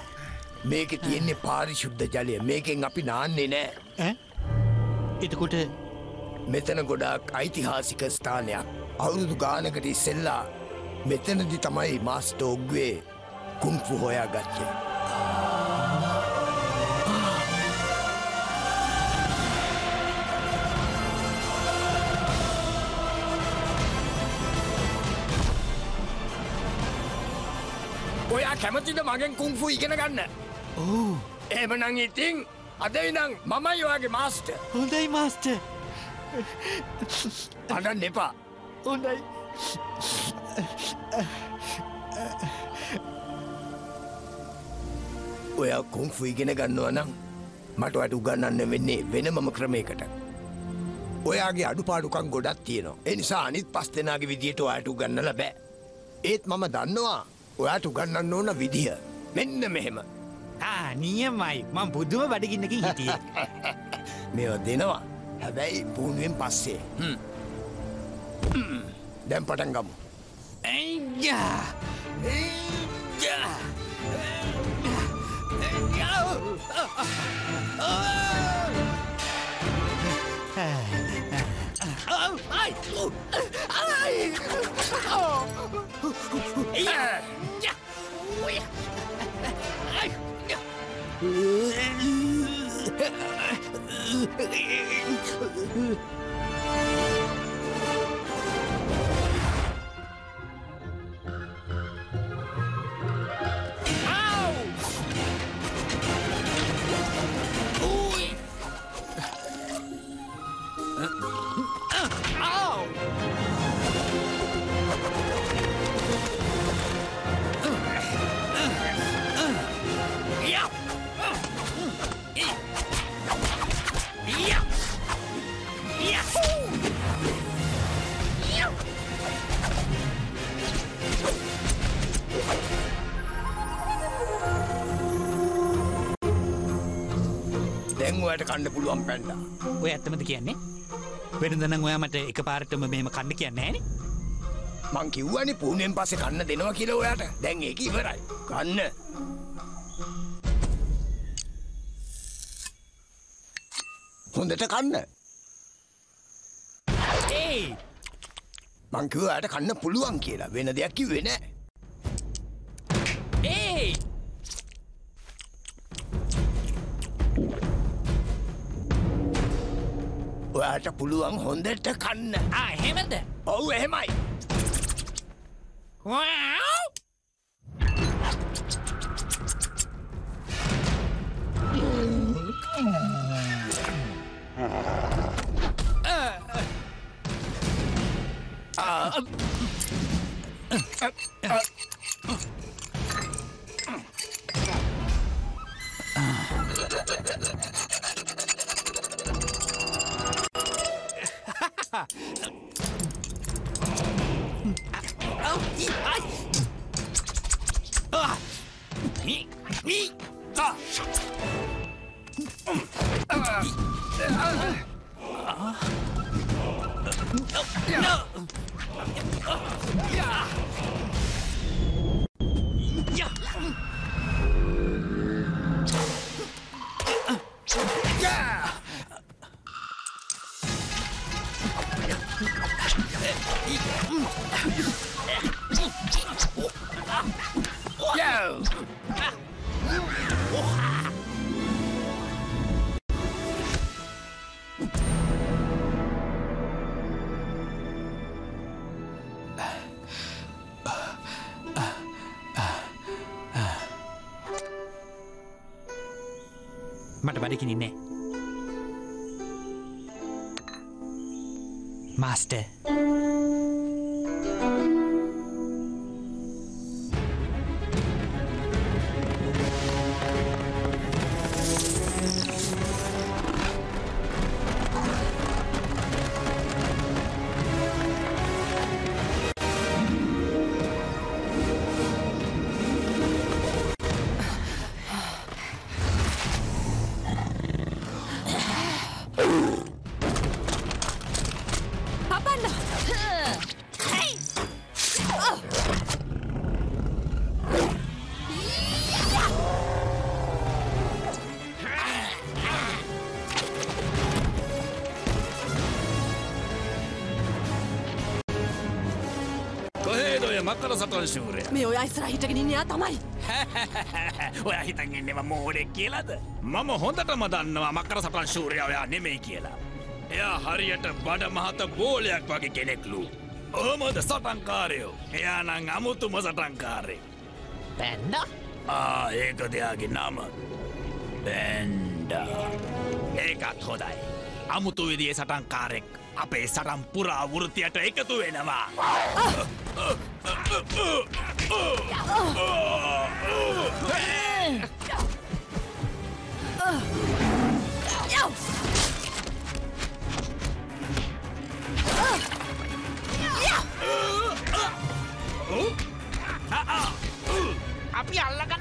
මේක තියෙන්නේ පාරිශුද්ධ ජලය. මේකෙන් අපි නාන්නේ නෑ. එතකොට? මෙතන ගොඩක් ඓතිහාසික ස්ථානයක්. අවුරුදු ගානකට ඉස්සෙල්ලා මෙතනදි තමයි මාස්ට ඔග්වේ කුම්පු හොයා ගත්තේ ඔයා කැමතිද මගෙන් කුම්ෆු ඉගෙන ගන්න? ඕ එමනං ඉතිං අදයිනං මමයි ඔයාගේ මාස්ට හොඳයි මාස්ට අඩන් එපා. හොඳයි. ඔයා කුම්ෆු ඉගෙන ගන්නවා නම් මට වට උගන්නන්න වෙන්නේ වෙනමම ක්‍රමයකට. ඔයාගේ අඩුපාඩුකන් ගොඩක් තියෙනවා. එනිසා අනිත් පස් දෙනාගේ විදියට ඔයාට උගන්නල බෑ. ඒත් මම දන්නවා ඔයාට උගන්නන්න ඕන විදිහ මෙන්න මෙහෙම. නියමයි. මං බුද්ධම බඩගින්නකින් හිටිය. මෙව දෙනවා. හැබැයි පුුණුවෙන් පස්සේ. දැම් පටන් ගමු 鬼呀、啊！哎哎呀！කණ්ඩ පුළුවන් පැන්ඩ ඔය ඇත්තමද කියන්නේ? වෙනදනම් ඔයා මට එක පාරටම මෙම කන්න කියන්න ෑන මං කිව්වනි පූුණෙන් පස කන්න දෙනවා කියල ඔයාට. දැන් ඒක ඉවරයි. කන්න. හොඳට කන්න. ඒ! මංකිවයට කන්න පුළුවන් කියලා. වෙන දෙයක් කිවෙන ඒ Waar puluang honderd te kan. Ah, hemende. Oh, hemai. Wow. Ah. No! Yeah! සටන් ශූරය මේ ඔය ඉස්සර හිටගෙන ඉන්න එයා තමයි ඔය හිතන් ඉන්නෙම මෝඩෙක් කියලාද? මම හොඳටම දන්නවා මකර සටන් ශූරය ඔයා නෙමෙයි කියලා. එයා හරියට බඩ මහත බෝලයක් වගේ කෙනෙක්ලු. ඕමද සටන්කාරයෝ? එයා නං අමුතුම සටන්කාරය පැන්ඩ ආ ඒක දෙයාගේ නම. බැන්ඩා. ඒකත් හොදයි අමුතු විදිේ සටන්කාරෙක් අපේ සටම් පුරා වෘතියට එකතු වෙනවා අපි අල්ලගන්න ඔයා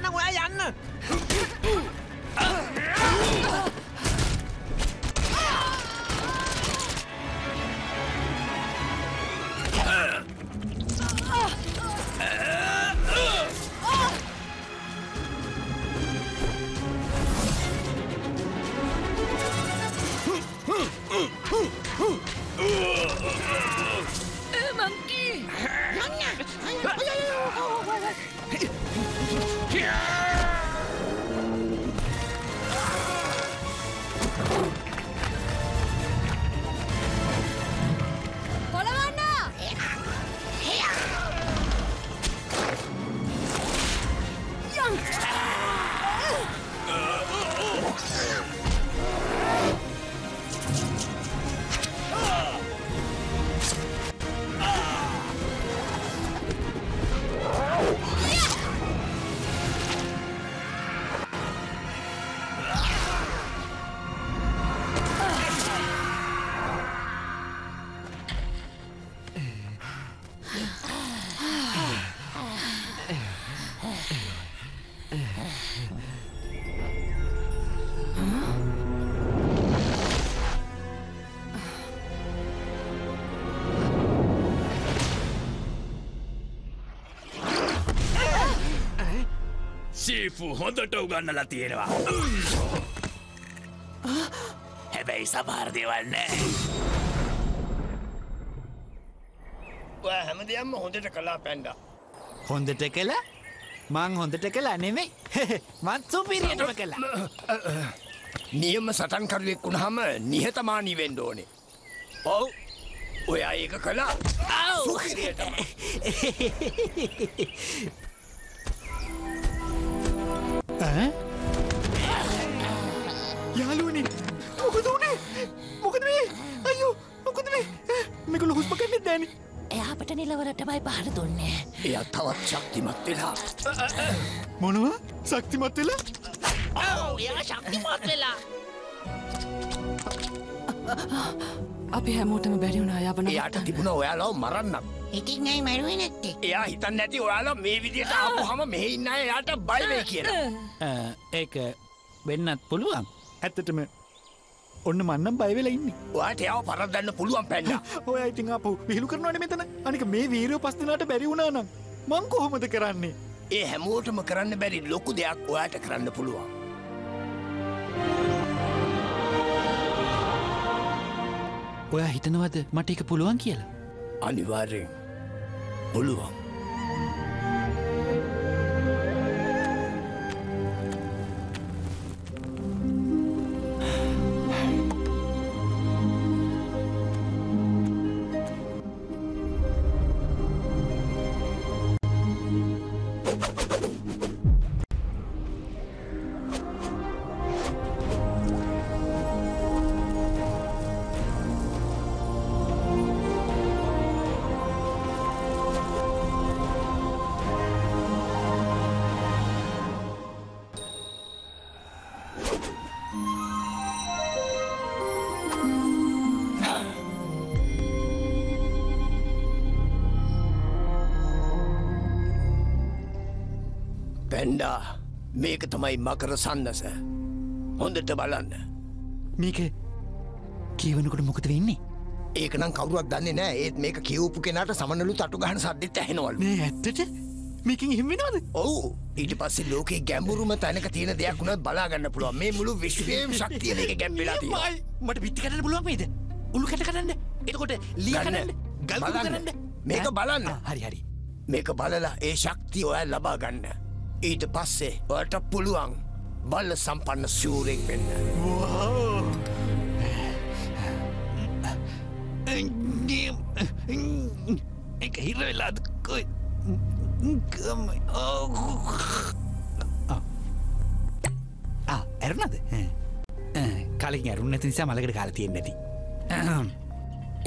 සීෆු හොඳට උගන්නලා තියෙනවා. හැබැයි සමහර දේවල් නෑ. ඔය හැම දෙයක්ම හොඳට කලා පැන්ඩා. හොඳට කලා මං හොඳට කලා නෙමෙයි. මත් සුපිරියටම කලා නියම සටන්කරුවෙක් වුණහම නිහතමානී වෙන්න ඕනේ. ඔව්. ඔයා ඒක කලා සුපිරියටම යාලුවනේ මොකද උනේ? මොකද මේ? අයෝ මොකද මේ? මේක ලොහුස්ම කන්නේ දෑනි එයාපට නිලවරටමයි පහර දුන්නේ. එයා තවත් ශක්තිමත් වෙලා. මොනවා? ශක්තිමත් වෙලා? එයා ශක්තිමත් වෙලා අපි හැමෝටම බැරිවුණ යවන එයාට තිබුණ ඔයාලව මරන්න ඉතින් ඇයි මැරුවේ නැත්තේ. එයා හිතන්න නැති ඔයාලා මේ විදියට ආපු හම මෙහෙ ඉන්න අය එයාට බය වෙයි කියලා. ඒක වෙන්නත් පුළුවන්. ඇත්තටම ඔන්න මන්නම් බයවෙලා ඉන්න. ඔයාට යව පරදන්න පුළුවන් පැන්න ඔය ඉතින් අප විහිලු කරනවන මෙතන. අනික මේ වීරෝ පස් දෙනාට බැරි වුණා නම් මං කොහොමද කරන්නේ? ඒ හැමෝටම කරන්න බැරි ලොකු දෙයක් ඔයාට කරන්න පුළුවන් ඔයා හිතනවද මට එක පුළුවන් කියලා? අනිවාර්යෙන්. පුළුවන්. මේක තමයි මකර සන්නස. හොඳට බලන්න. මේක කියවනකොට මොකද වෙන්නේ? ඒකනම් කවරුවක් දන්නේ නෑ. ඒත් මේක කියවපු කෙනට සමනලු තටු ගහන සද්දෙත් ඇහෙනවල්. මේ ඇත්තට මේකින් හිමිනවද ඔවු. ඊට පස්සේ ලෝකේ ගැඹුරුම තැනක තියෙන දෙයක් වුණත් බලාගන්න පුළුවන්. මේ මුළු විශ්වයේම ශක්තිය මේක ගැඹිලා තියෙනවා. මට පිත්ති කටන්න පුළුවන් වේද උළු කැට කරන්න එතකොට ලී කරන්න ගල් කරන්න මේක බලන්න. හරි හරි. මේක බලලා ඒ ශක්තිය ඔය ලබා ගන්න ඊට පස්සේ ඔයට පුළුවන් බල්ල සම්පන්න ශූරෙක් වෙන්න. එක හිර වෙලාද? කොයි ඇරුණද? කලින් ඇරුණ නැති නිසා මලකට කාල තියෙන් නැති.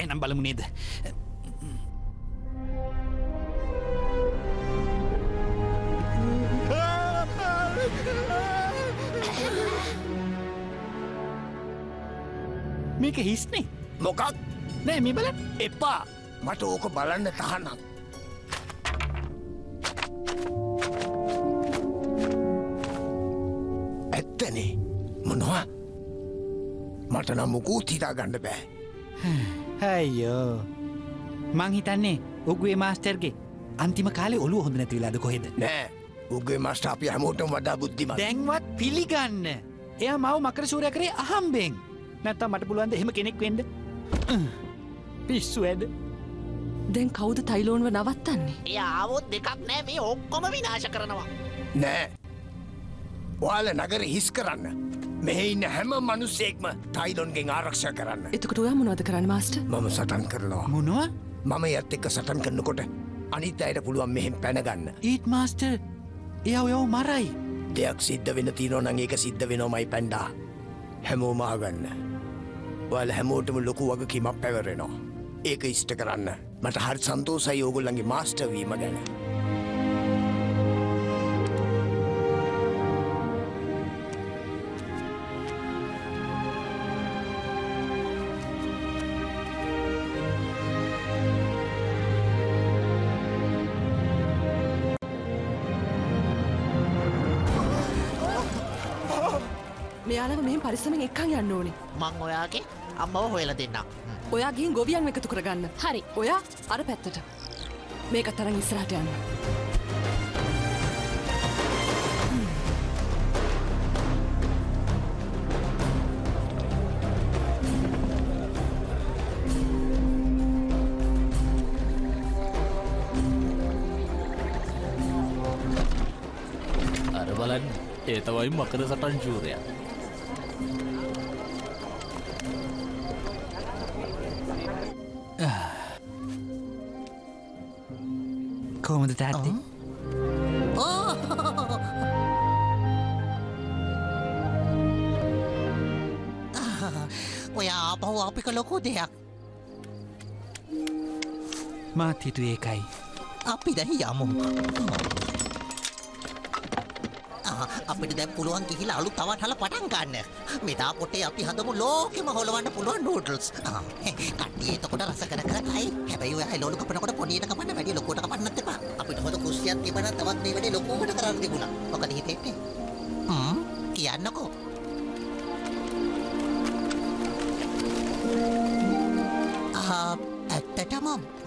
එනම් බලමු නේද මේක හිස්නේ. මොකක්? නෑ මේ බලන්න එපා. මට ඕක බලන්න තහනම්. ඇත්තනේ. මොනවා? මට නම් මුකුත් හිතා ගන්න බෑ. හැයෝ මං හිතන්නේ උගුවේ මාස්ටර්ගේ අන්තිම කාලේ ඔලු හොඳ නැති වෙලාද කොහෙද? නෑ. උගේ මස්ට අපි හැමෝටම වඩා බුද්ධිමත්. දැන්වත් පිළිගන්න. එයා මව මකර සූරය කරේ අහම්බෙන් නැත්තම් මට පුළුවන්ද එහෙම කෙනෙක් වෙන්ඩ පිස්සු ඇද. දැන් කවුද තයිලෝන්ව නවත්තන්නේ? එය ආවොත් දෙකක් නෑ මේ ඔක්කොම විනාශ කරනවා. නෑ. ඔයාල නගර හිස් කරන්න. මෙහෙ ඉන්න හැම මනුස්සෙක්ම ටයිලොන්ගෙන් ආරක්ෂ කරන්න. එතකට ඔයා මොනවද කරන්න මාස්ට මම සටන් කරනවා. මොනවා? මම යත් එක්ක සටන් කරනකොට අනිත් අයට පුළුවන් මෙහෙම පැනගන්න. ඒත් මාස්ටර් එය ඔයව මරයි. දෙයක් සිද්ධ වෙන තිීනෝනං ඒක සිද්ධ වෙනෝමයි පැන්ඩා. හැමෝමාගන්න ඔයාල හැමෝටම ලොකු වගකීමක් පැවරෙනවා. ඒක ඉෂ්ට කරන්න. මට හරි සන්තෝසයි ඕගොල්ලන්ගේ මාස්ටවීම ගැන. මෙයාලව මෙහම පරිසමෙන් එක්කන් යන්න ඕනේ. මං ඔයාගේ අම්මව හොයල දෙන්න ඔයා ගින් ගොවියන් එකතු කරගන්න. හරි. ඔයා අර පැත්තට. මේක තරන් ඉස්රට යන්න. අර බලන්න ඒ තමයි මකර සටන් ශූරයා දෙයක් මාත් හිතු ඒකයි අපි දැහි යමු අපිට දැන් පුළුවන් ගිහිලා අලුත් තවටහල පටන් ගන්න. මෙදා පොටේ අපි හදමු ලෝකෙම හොලවන්න පුළුවන් නූඩල්ස්. ආ, කට්ටිය එතකොට රස කර කර කයි. හැබැයි ඔය අයලෝලු කපනකොට පොඩියට කපන්න වැඩි ලොකුවට කපන්නත් එපා. අපිට හොද කුස්සියක් තිබුණා තවත් මේ වැඩි ලොකුවට කරන්න තිබුණා. මොකද හිතෙන්නේ? කියන්නකෝ.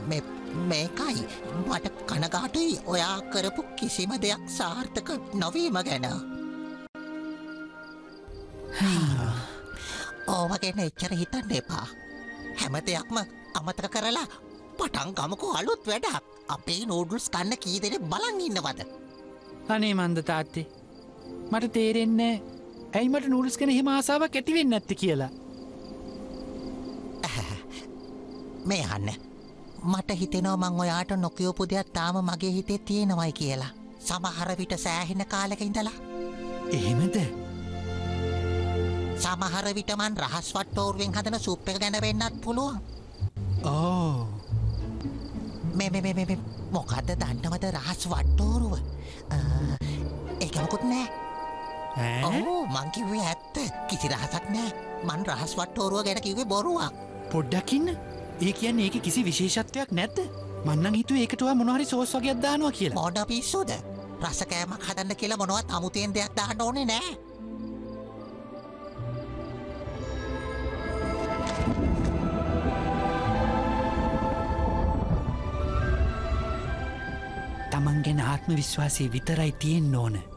මේකයි. මට කනගාටුයි ඔයා කරපු කිසිම දෙයක් සාර්ථක නොවීම ගැන. ඕවගෙන එච්චර හිතන්න එපා. හැම දෙයක්ම අමතක කරලා පටන් ගමකු අලුත් වැඩක්. අපේ නෝඩුල්ස් කන්න කීදෙන බලන් ඉන්නවද? අනේ මන්ද තාත්තේ මට තේරෙන්නේ ඇයි මට නූල්ස් කන හිම ආසාාවක් ඇතිවෙන්න ඇත්ති කියලා? මේ අන්න මට හිතෙනෝ මං ඔයාට නොකයෝපු දෙයක් තාම මගේ හිතේ තියෙනවයි කියලා. සමහර විට සෑහෙන කාලෙක ඉඳලා. එහෙමද? සමහර විටමන් රහස් වට්ටෝරුවෙන් හදන සුප් එක ගැන වෙන්නත් පුළුවන්. ඕ. මෙ මෙ මෙ මෙ මොකක්ද දන්නවද රහස් වට්ටෝරුව ඒකමකුත් නෑ. ඕ මංකිවේ ඇත්ත. කිසි රහසක් නෑ. මන් රහස් වට්ටෝරුව ගැන කිවේ බොරුවක්. පොඩ්ඩක්කින්න ඒ කියන්නේ ඒක කිසි විශේෂත්වයක් නැත්ත මන්නන් හිතු ඒකටවා මොනහරි සෝස් වගේ අදදානවා කියලා. මොඩ පිස්සුද? රසකෑමක් හදන්න කියලා මොනවත් අමුතයෙන් දෙයක් දාන්න ඕනේ නෑ. තමන් ගැන ආත්ම විශ්වාසය විතරයි තියෙන් ඕන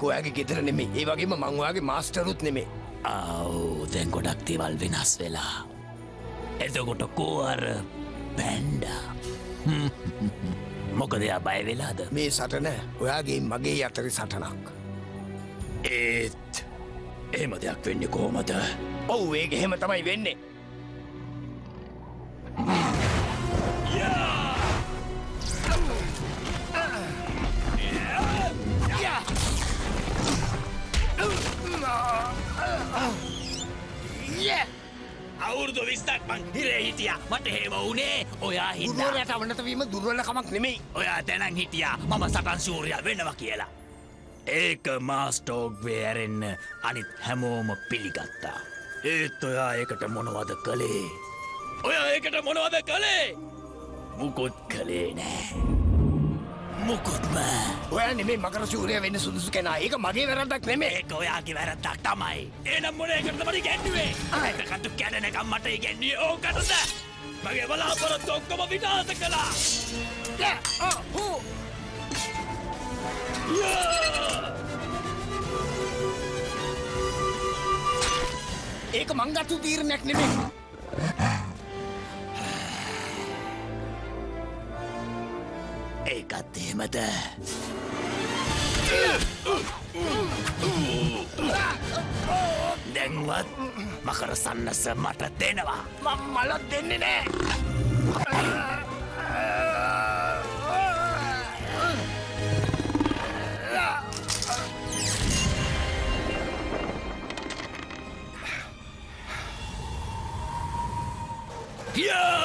මේක ඔයාගේ ගෙදර නෙමේ ඒ වගේම මංවාගේ මාස්ටරුත් නෙමේ අව් දැන් ගොඩක් දේවල් වෙනස් වෙලා. එතකොට කෝවර බැන්ඩා. මොකද එයා බය වෙලාද? මේ සටන ඔයාගේ මගේ අතරි සටනක්. ඒත් එහෙම දෙයක් වෙන්නේ කෝමද ඔව් ඒක එහෙම තමයි වෙන්නේ අවුරුදු විස්තක් මං හිරේ හිටිය. මට හෙම වුණේ ඔයා දුරුවලට අවනතවීම දුර්වලකමක් නෙමෙයි. ඔයා දැනන් හිටියා. මම සටන් සූරයා වෙනවා කියලා. ඒක මාස්ටෝග්වේ ඇරෙන්න අනිත් හැමෝම පිළිගත්තා. ඒත් ඔයා ඒකට මොනවද කළේ? ඔයා ඒකට මොනවද කළේ? මුකුත් කළේ නෑ මුකුත්ම ඔයා නෙමේ මකර සූරය වෙන්න සුදුසු කෙනා. ඒක මගේ වැරද්දක් නෙමේ. ඒක ඔයාගේ වැරද්දක් තමයි. ඒනම් මොන එකටද මට ඉගැන්නුවේ? ඒකකටු කැඩෙනකම් මට ඉගැන්නුවේ. ඕකටද? මගේ බලාපොරොත්තු ඔක්කොම විනාශ කළා. ඒක මංගත්තු තීරණයක් නෙමේ ඒකත් එහෙමද? දැන්වත් මකර සන්නස මට දෙනවා. මං මලත් දෙන්නේ නෑ. Yeah!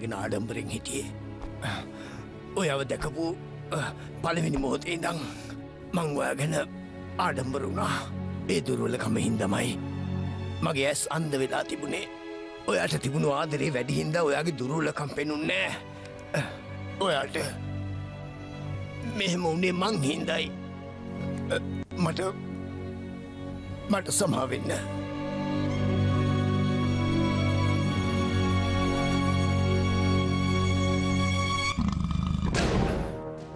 හැමදාම ඔයාගෙන ආඩම්බරෙන් හිටියේ. ඔයාව දැකපු පළවෙනි මොහොතේ ඉඳං මං ඔයා ගැන ආඩම්බරුණා ඒ දුරුවලකම හින්දමයි මගේ ඇස් අන්ද වෙලා තිබුණේ. ඔයාට තිබුණු ආදරේ වැඩිහින්ද ඔයාගේ දුරුවලකම් පෙනුන්නෑ ඔයාට මෙහෙම උනේ මං හින්දයි. මට මට සමාවෙන්න.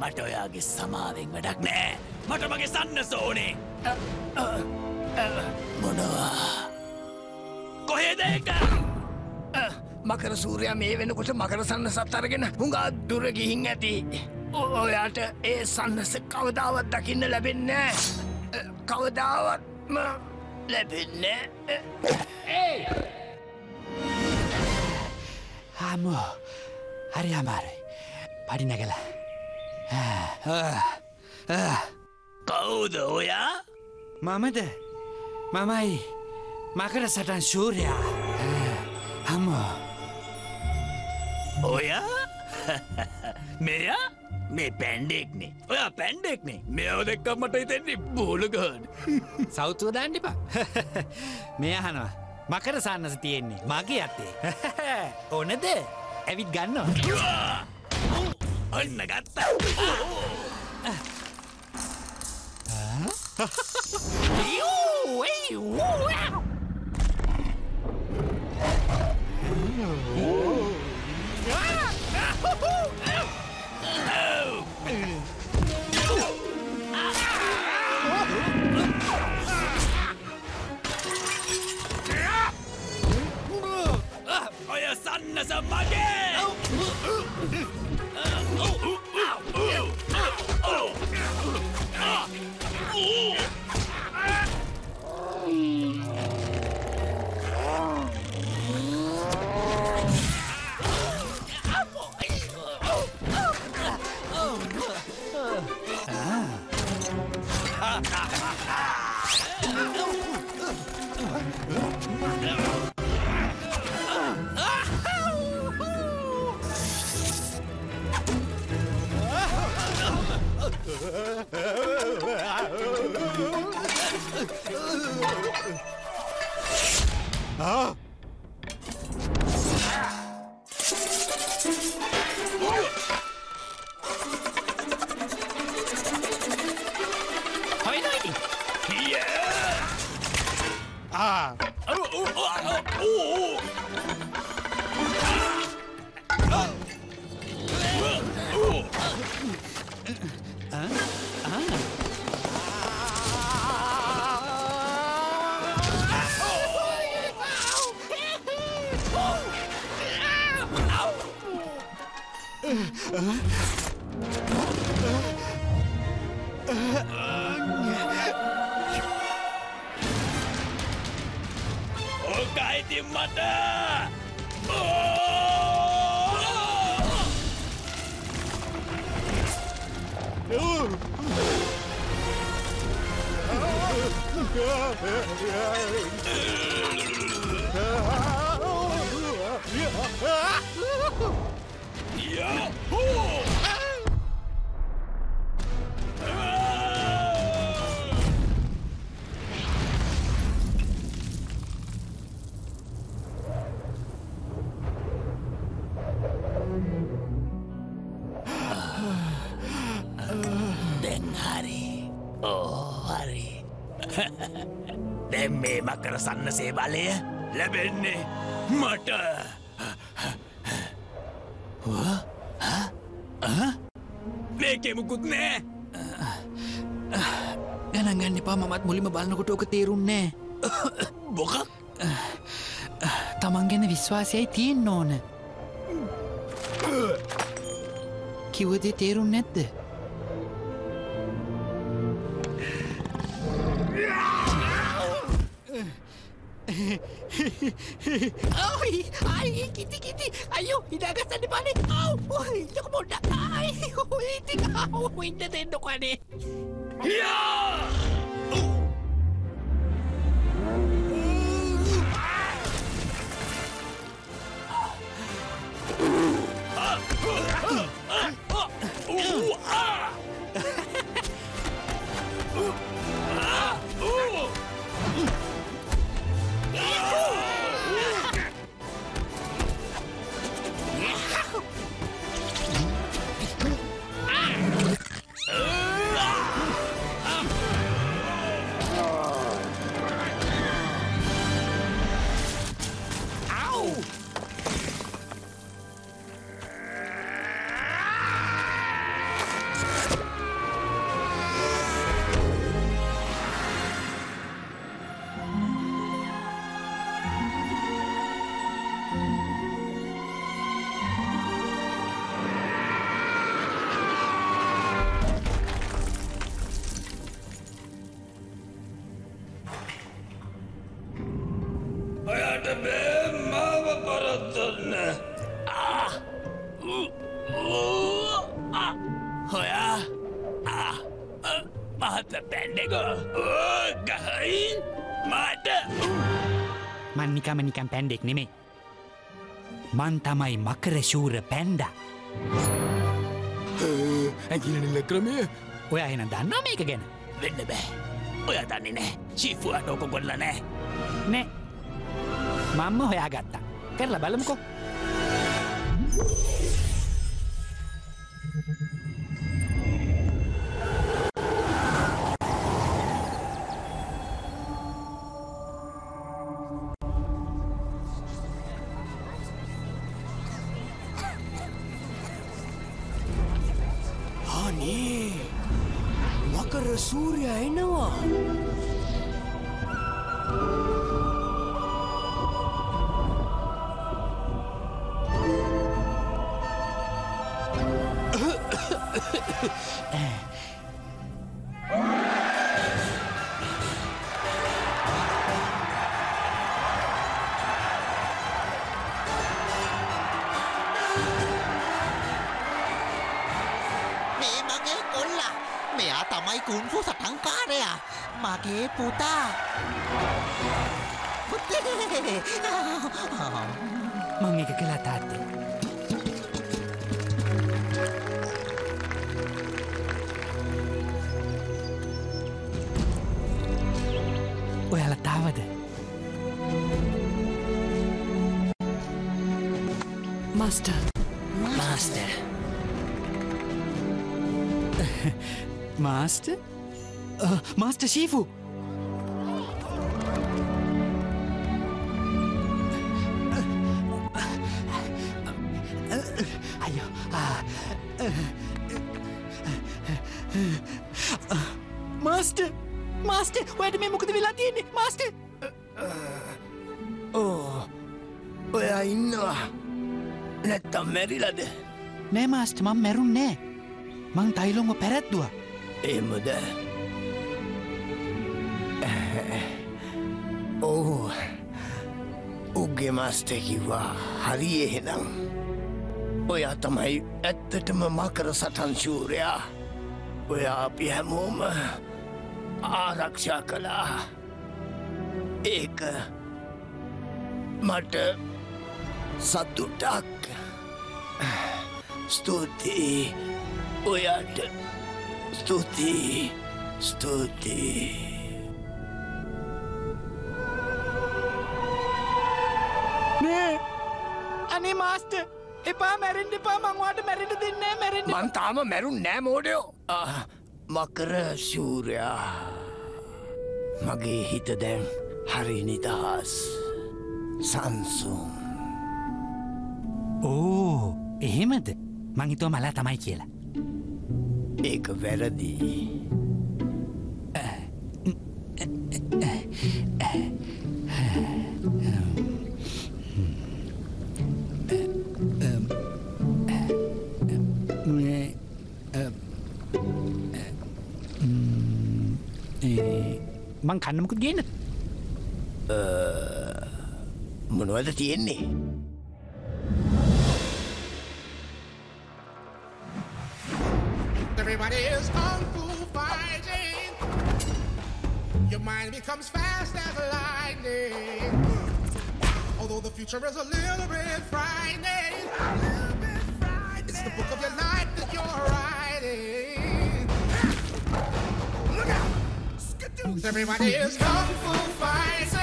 මට ඔයාගේ සමාවෙන් වැඩක් නෑ. මට මගේ සන්න සෝනේ මොනවා? කොහේද එක මකර සූරයා මේ වෙනකොට මකර සන්නසත් අරගෙන හුඟා දුර ගිහින් ඇති. ඔයාට ඒ සන්නස කවදාවත් දකින්න ලැබෙන්නේ කවදාවත්ම ලැබෙන්නේ හාමෝ. හරි අමාරුයි පඩි නැගලා කවුද ඔයා? මමද? මමයි මකර සටන් ශූරයා. හම්මෝ. ඔයා? මෙයා? මේ පැන්ඩෙක්නේ. ඔයා පැන්ඩෙක්නේ. මෙයාව දෙක්කම් මට හිතෙන්නේ බෝලගහන් සෞතුව දාන්ඩිපා මේ අහනවා. මකර සන්නස තියෙන්නේ. මගේ අත්තේ. ඕනද? ඇවිත් ගන්නවා ඔන්න ගත්තා ඔය මේ මකර සන්නසේ බලය ලැබෙන්නේ මට. මේකෙමුකුත් නෑ. ගණන් ගන්න එපා මමත් මුලිම බලන්නකොට ඕක තේරුන්නේ බොක තමන් ගැන විශ්වාසයයි තියෙන් ඕන. කිවදේ තේරුම් නැද්ද Oi, ai, kiti kiti. Ayo, hinagas sa diba ni? Aw, uy, ito ko muna. Ay, uy, tingnan. Uy, natendo ka ni. තමයි මකර ශූර පැන්ඩ. ඇගිලනිල්ල ක්‍රමය ඔය එන දන්නා මේක ගැන. වෙන්න බෑ ඔය දන්නේ නෑ චිෆුවට ඕක ගොල්ල නෑ නෑ මම්ම හොයා ගත්තා. කරලා බලමුකෝ. අනේ මෙයා තමයි කුන්පු සටන්කාරයා මගේ පුතා පුතේ. මං එක කලා තාත්තේ. ඔයාල තාවද master master master master Shifu අයෝ master master ඔයට මේ මොකද වෙලා තියෙන්නේ මාස්ට ඕ ඔයා ඉන්නවා නැත්තම් මැරිලද නෑ මාස්ට මං මැරුන් නෑ මං තයිලොම පැරැත්දවා එමද ඔහු උගේ මස්ටකිවා හරි එහෙනම් ඔයා තමයි ඇත්තටම මකර සටන්ශූරයා ඔයා අපි හැමෝම ආරක්ෂා කළා ඒක මට සතුටක් ස්තුතියි ඔයාට ස්තුතියි ස්තුතියි අනේ මාස්ට එපා මැරෙන්ට එපා. මංවාට මැරෙට දෙන්නෑ මැරෙන් මන්තාම මැරුන් නෑ මෝඩයෝ. මකර ශූරයා. මගේ හිත දැන් හරි නිදහස්. සංසුම් ඕ එහෙමද? මංහිතුව මලා තමයි කියලා ඒක වැරදිී මං කන්නමකුත් ගේන මොනවද තියෙන්නේ Everybody is kung fu fighting. Your mind becomes fast as lightning. Although the future is a little bit frightening. It's the book of your life that you're writing. Look out! Everybody is kung fu fighting.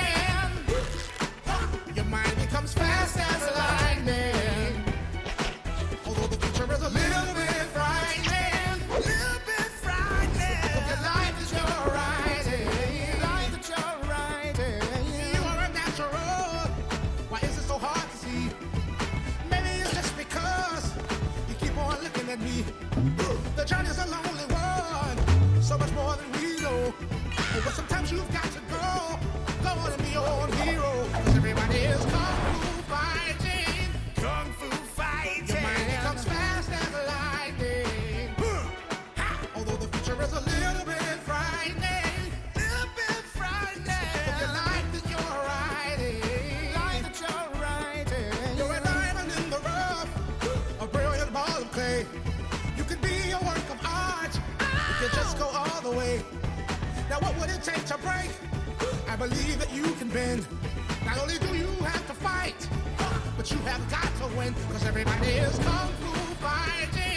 bend. Not only do you have to fight, but you have got to win, because everybody is kung fu fighting.